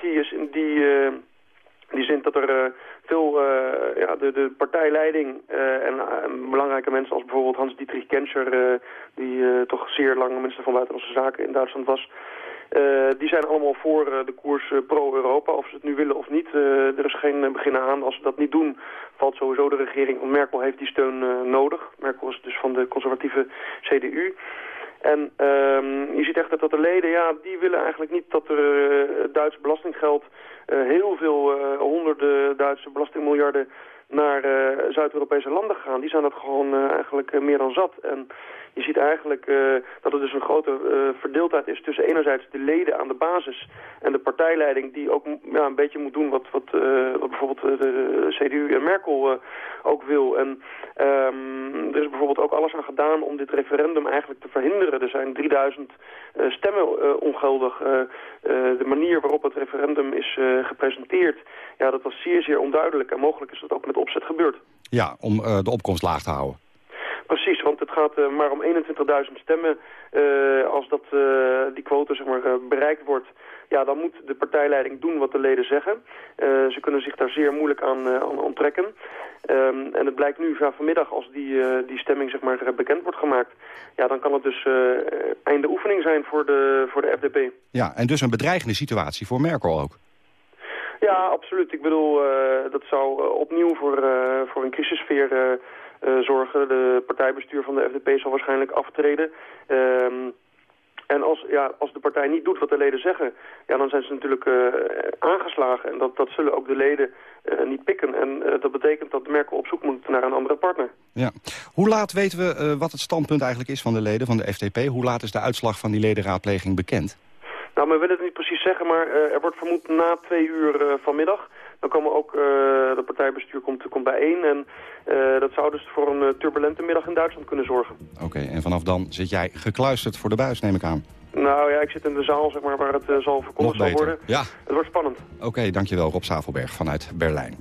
is in die, die zin dat er veel uh, ja, de, de partijleiding uh, en belangrijke mensen als bijvoorbeeld Hans-Dietrich Genscher, die toch zeer lang minister van Buitenlandse Zaken in Duitsland was, die zijn allemaal voor de koers pro-Europa, of ze het nu willen of niet. er is geen begin aan. Als ze dat niet doen, valt sowieso de regering, want Merkel heeft die steun nodig. Merkel is dus van de conservatieve CDU. En um, je ziet echt dat de leden, ja, die willen eigenlijk niet dat er uh, Duits belastinggeld uh, heel veel uh, honderden Duitse belastingmiljarden naar Zuid-Europese landen gaan. Die zijn dat gewoon eigenlijk meer dan zat. En je ziet eigenlijk dat er dus een grote verdeeldheid is tussen enerzijds de leden aan de basis en de partijleiding die ook ja, een beetje moet doen wat, wat, wat bijvoorbeeld de CDU en Merkel ook wil. En um, er is bijvoorbeeld ook alles aan gedaan om dit referendum eigenlijk te verhinderen. Er zijn 3000 uh, stemmen ongeldig. De manier waarop het referendum is gepresenteerd, ja, dat was zeer, zeer onduidelijk. En mogelijk is dat ook met opzet gebeurd. Ja, om de opkomst laag te houden. Precies, want het gaat uh, maar om 21.000 stemmen. Uh, als dat, uh, die quote zeg maar, bereikt wordt, ja, dan moet de partijleiding doen wat de leden zeggen. ze kunnen zich daar zeer moeilijk aan, aan onttrekken. Um, en het blijkt nu ja, vanmiddag, als die, die stemming zeg maar, bekend wordt gemaakt... ja, dan kan het dus einde oefening zijn voor de, voor de FDP. Ja, en dus een bedreigende situatie voor Merkel ook. Ja, absoluut. Ik bedoel, dat zou opnieuw voor, voor een crisissfeer zorgen. De partijbestuur van de FDP zal waarschijnlijk aftreden. Um, en als, ja, als de partij niet doet wat de leden zeggen, ja, dan zijn ze natuurlijk aangeslagen. En dat, dat zullen ook de leden niet pikken. En dat betekent dat Merkel op zoek moet naar een andere partner. Ja. Hoe laat weten we wat het standpunt eigenlijk is van de leden van de FDP? Hoe laat is de uitslag van die ledenraadpleging bekend? Nou, we willen het niet precies zeggen, maar er wordt vermoed na twee uur vanmiddag. Dan komen ook, uh, de partijbestuur komt, komt bijeen. En dat zou dus voor een turbulente middag in Duitsland kunnen zorgen. Oké, en vanaf dan zit jij gekluisterd voor de buis, neem ik aan. Nou ja, ik zit in de zaal zeg maar, waar het uh, zal verkondigd zal worden. Ja. Het wordt spannend. Oké, dankjewel Rob Zavelberg vanuit Berlijn.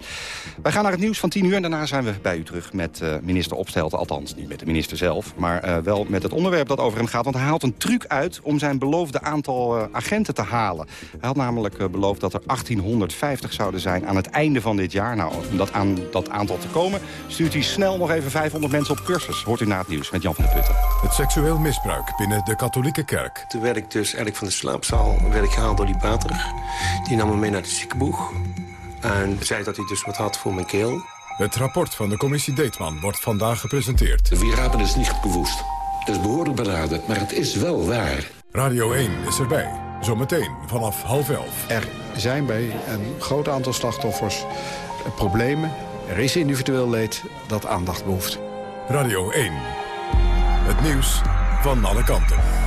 Wij gaan naar het nieuws van 10 uur en daarna zijn we bij u terug met uh, minister Opstelten. Althans, niet met de minister zelf, maar uh, wel met het onderwerp dat over hem gaat. Want hij haalt een truc uit om zijn beloofde aantal agenten te halen. Hij had namelijk beloofd dat er 1850 zouden zijn aan het einde van dit jaar. Nou, om dat aan dat aantal te komen, stuurt hij snel nog even 500 mensen op cursus. Hoort u na het nieuws met Jan van der Putten. Het seksueel misbruik binnen de katholieke kerk werd ik dus eigenlijk van de slaapzaal werd ik gehaald door die pater. Die nam me mee naar de ziekenboeg. En zei dat hij dus wat had voor mijn keel. Het rapport van de commissie Deetman wordt vandaag gepresenteerd. De rapen is niet bewust. Het is behoorlijk beraden, maar het is wel waar. Radio 1 is erbij. Zometeen vanaf half elf. Er zijn bij een groot aantal slachtoffers problemen. Er is individueel leed dat aandacht behoeft. Radio 1. Het nieuws van alle kanten.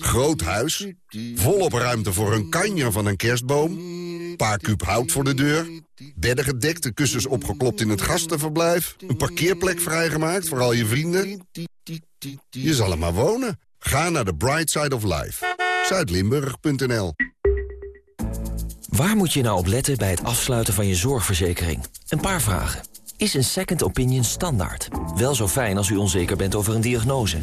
Groot huis, volop ruimte voor een kanjer van een kerstboom... paar kuub hout voor de deur, bedden gedekt, de kussens opgeklopt in het gastenverblijf... een parkeerplek vrijgemaakt voor al je vrienden. Je zal er maar wonen. Ga naar the Bright Side of Life. Zuidlimburg.nl Waar moet je nou op letten bij het afsluiten van je zorgverzekering? Een paar vragen. Is een second opinion standaard? Wel zo fijn als u onzeker bent over een diagnose.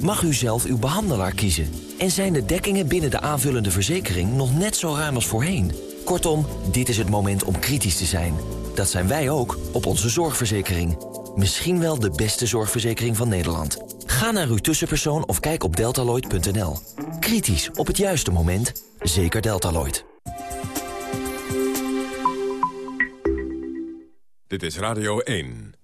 Mag u zelf uw behandelaar kiezen? En zijn de dekkingen binnen de aanvullende verzekering nog net zo ruim als voorheen? Kortom, dit is het moment om kritisch te zijn. Dat zijn wij ook op onze zorgverzekering. Misschien wel de beste zorgverzekering van Nederland. Ga naar uw tussenpersoon of kijk op deltaloid.nl. Kritisch op het juiste moment. Zeker Deltaloid. Dit is Radio 1.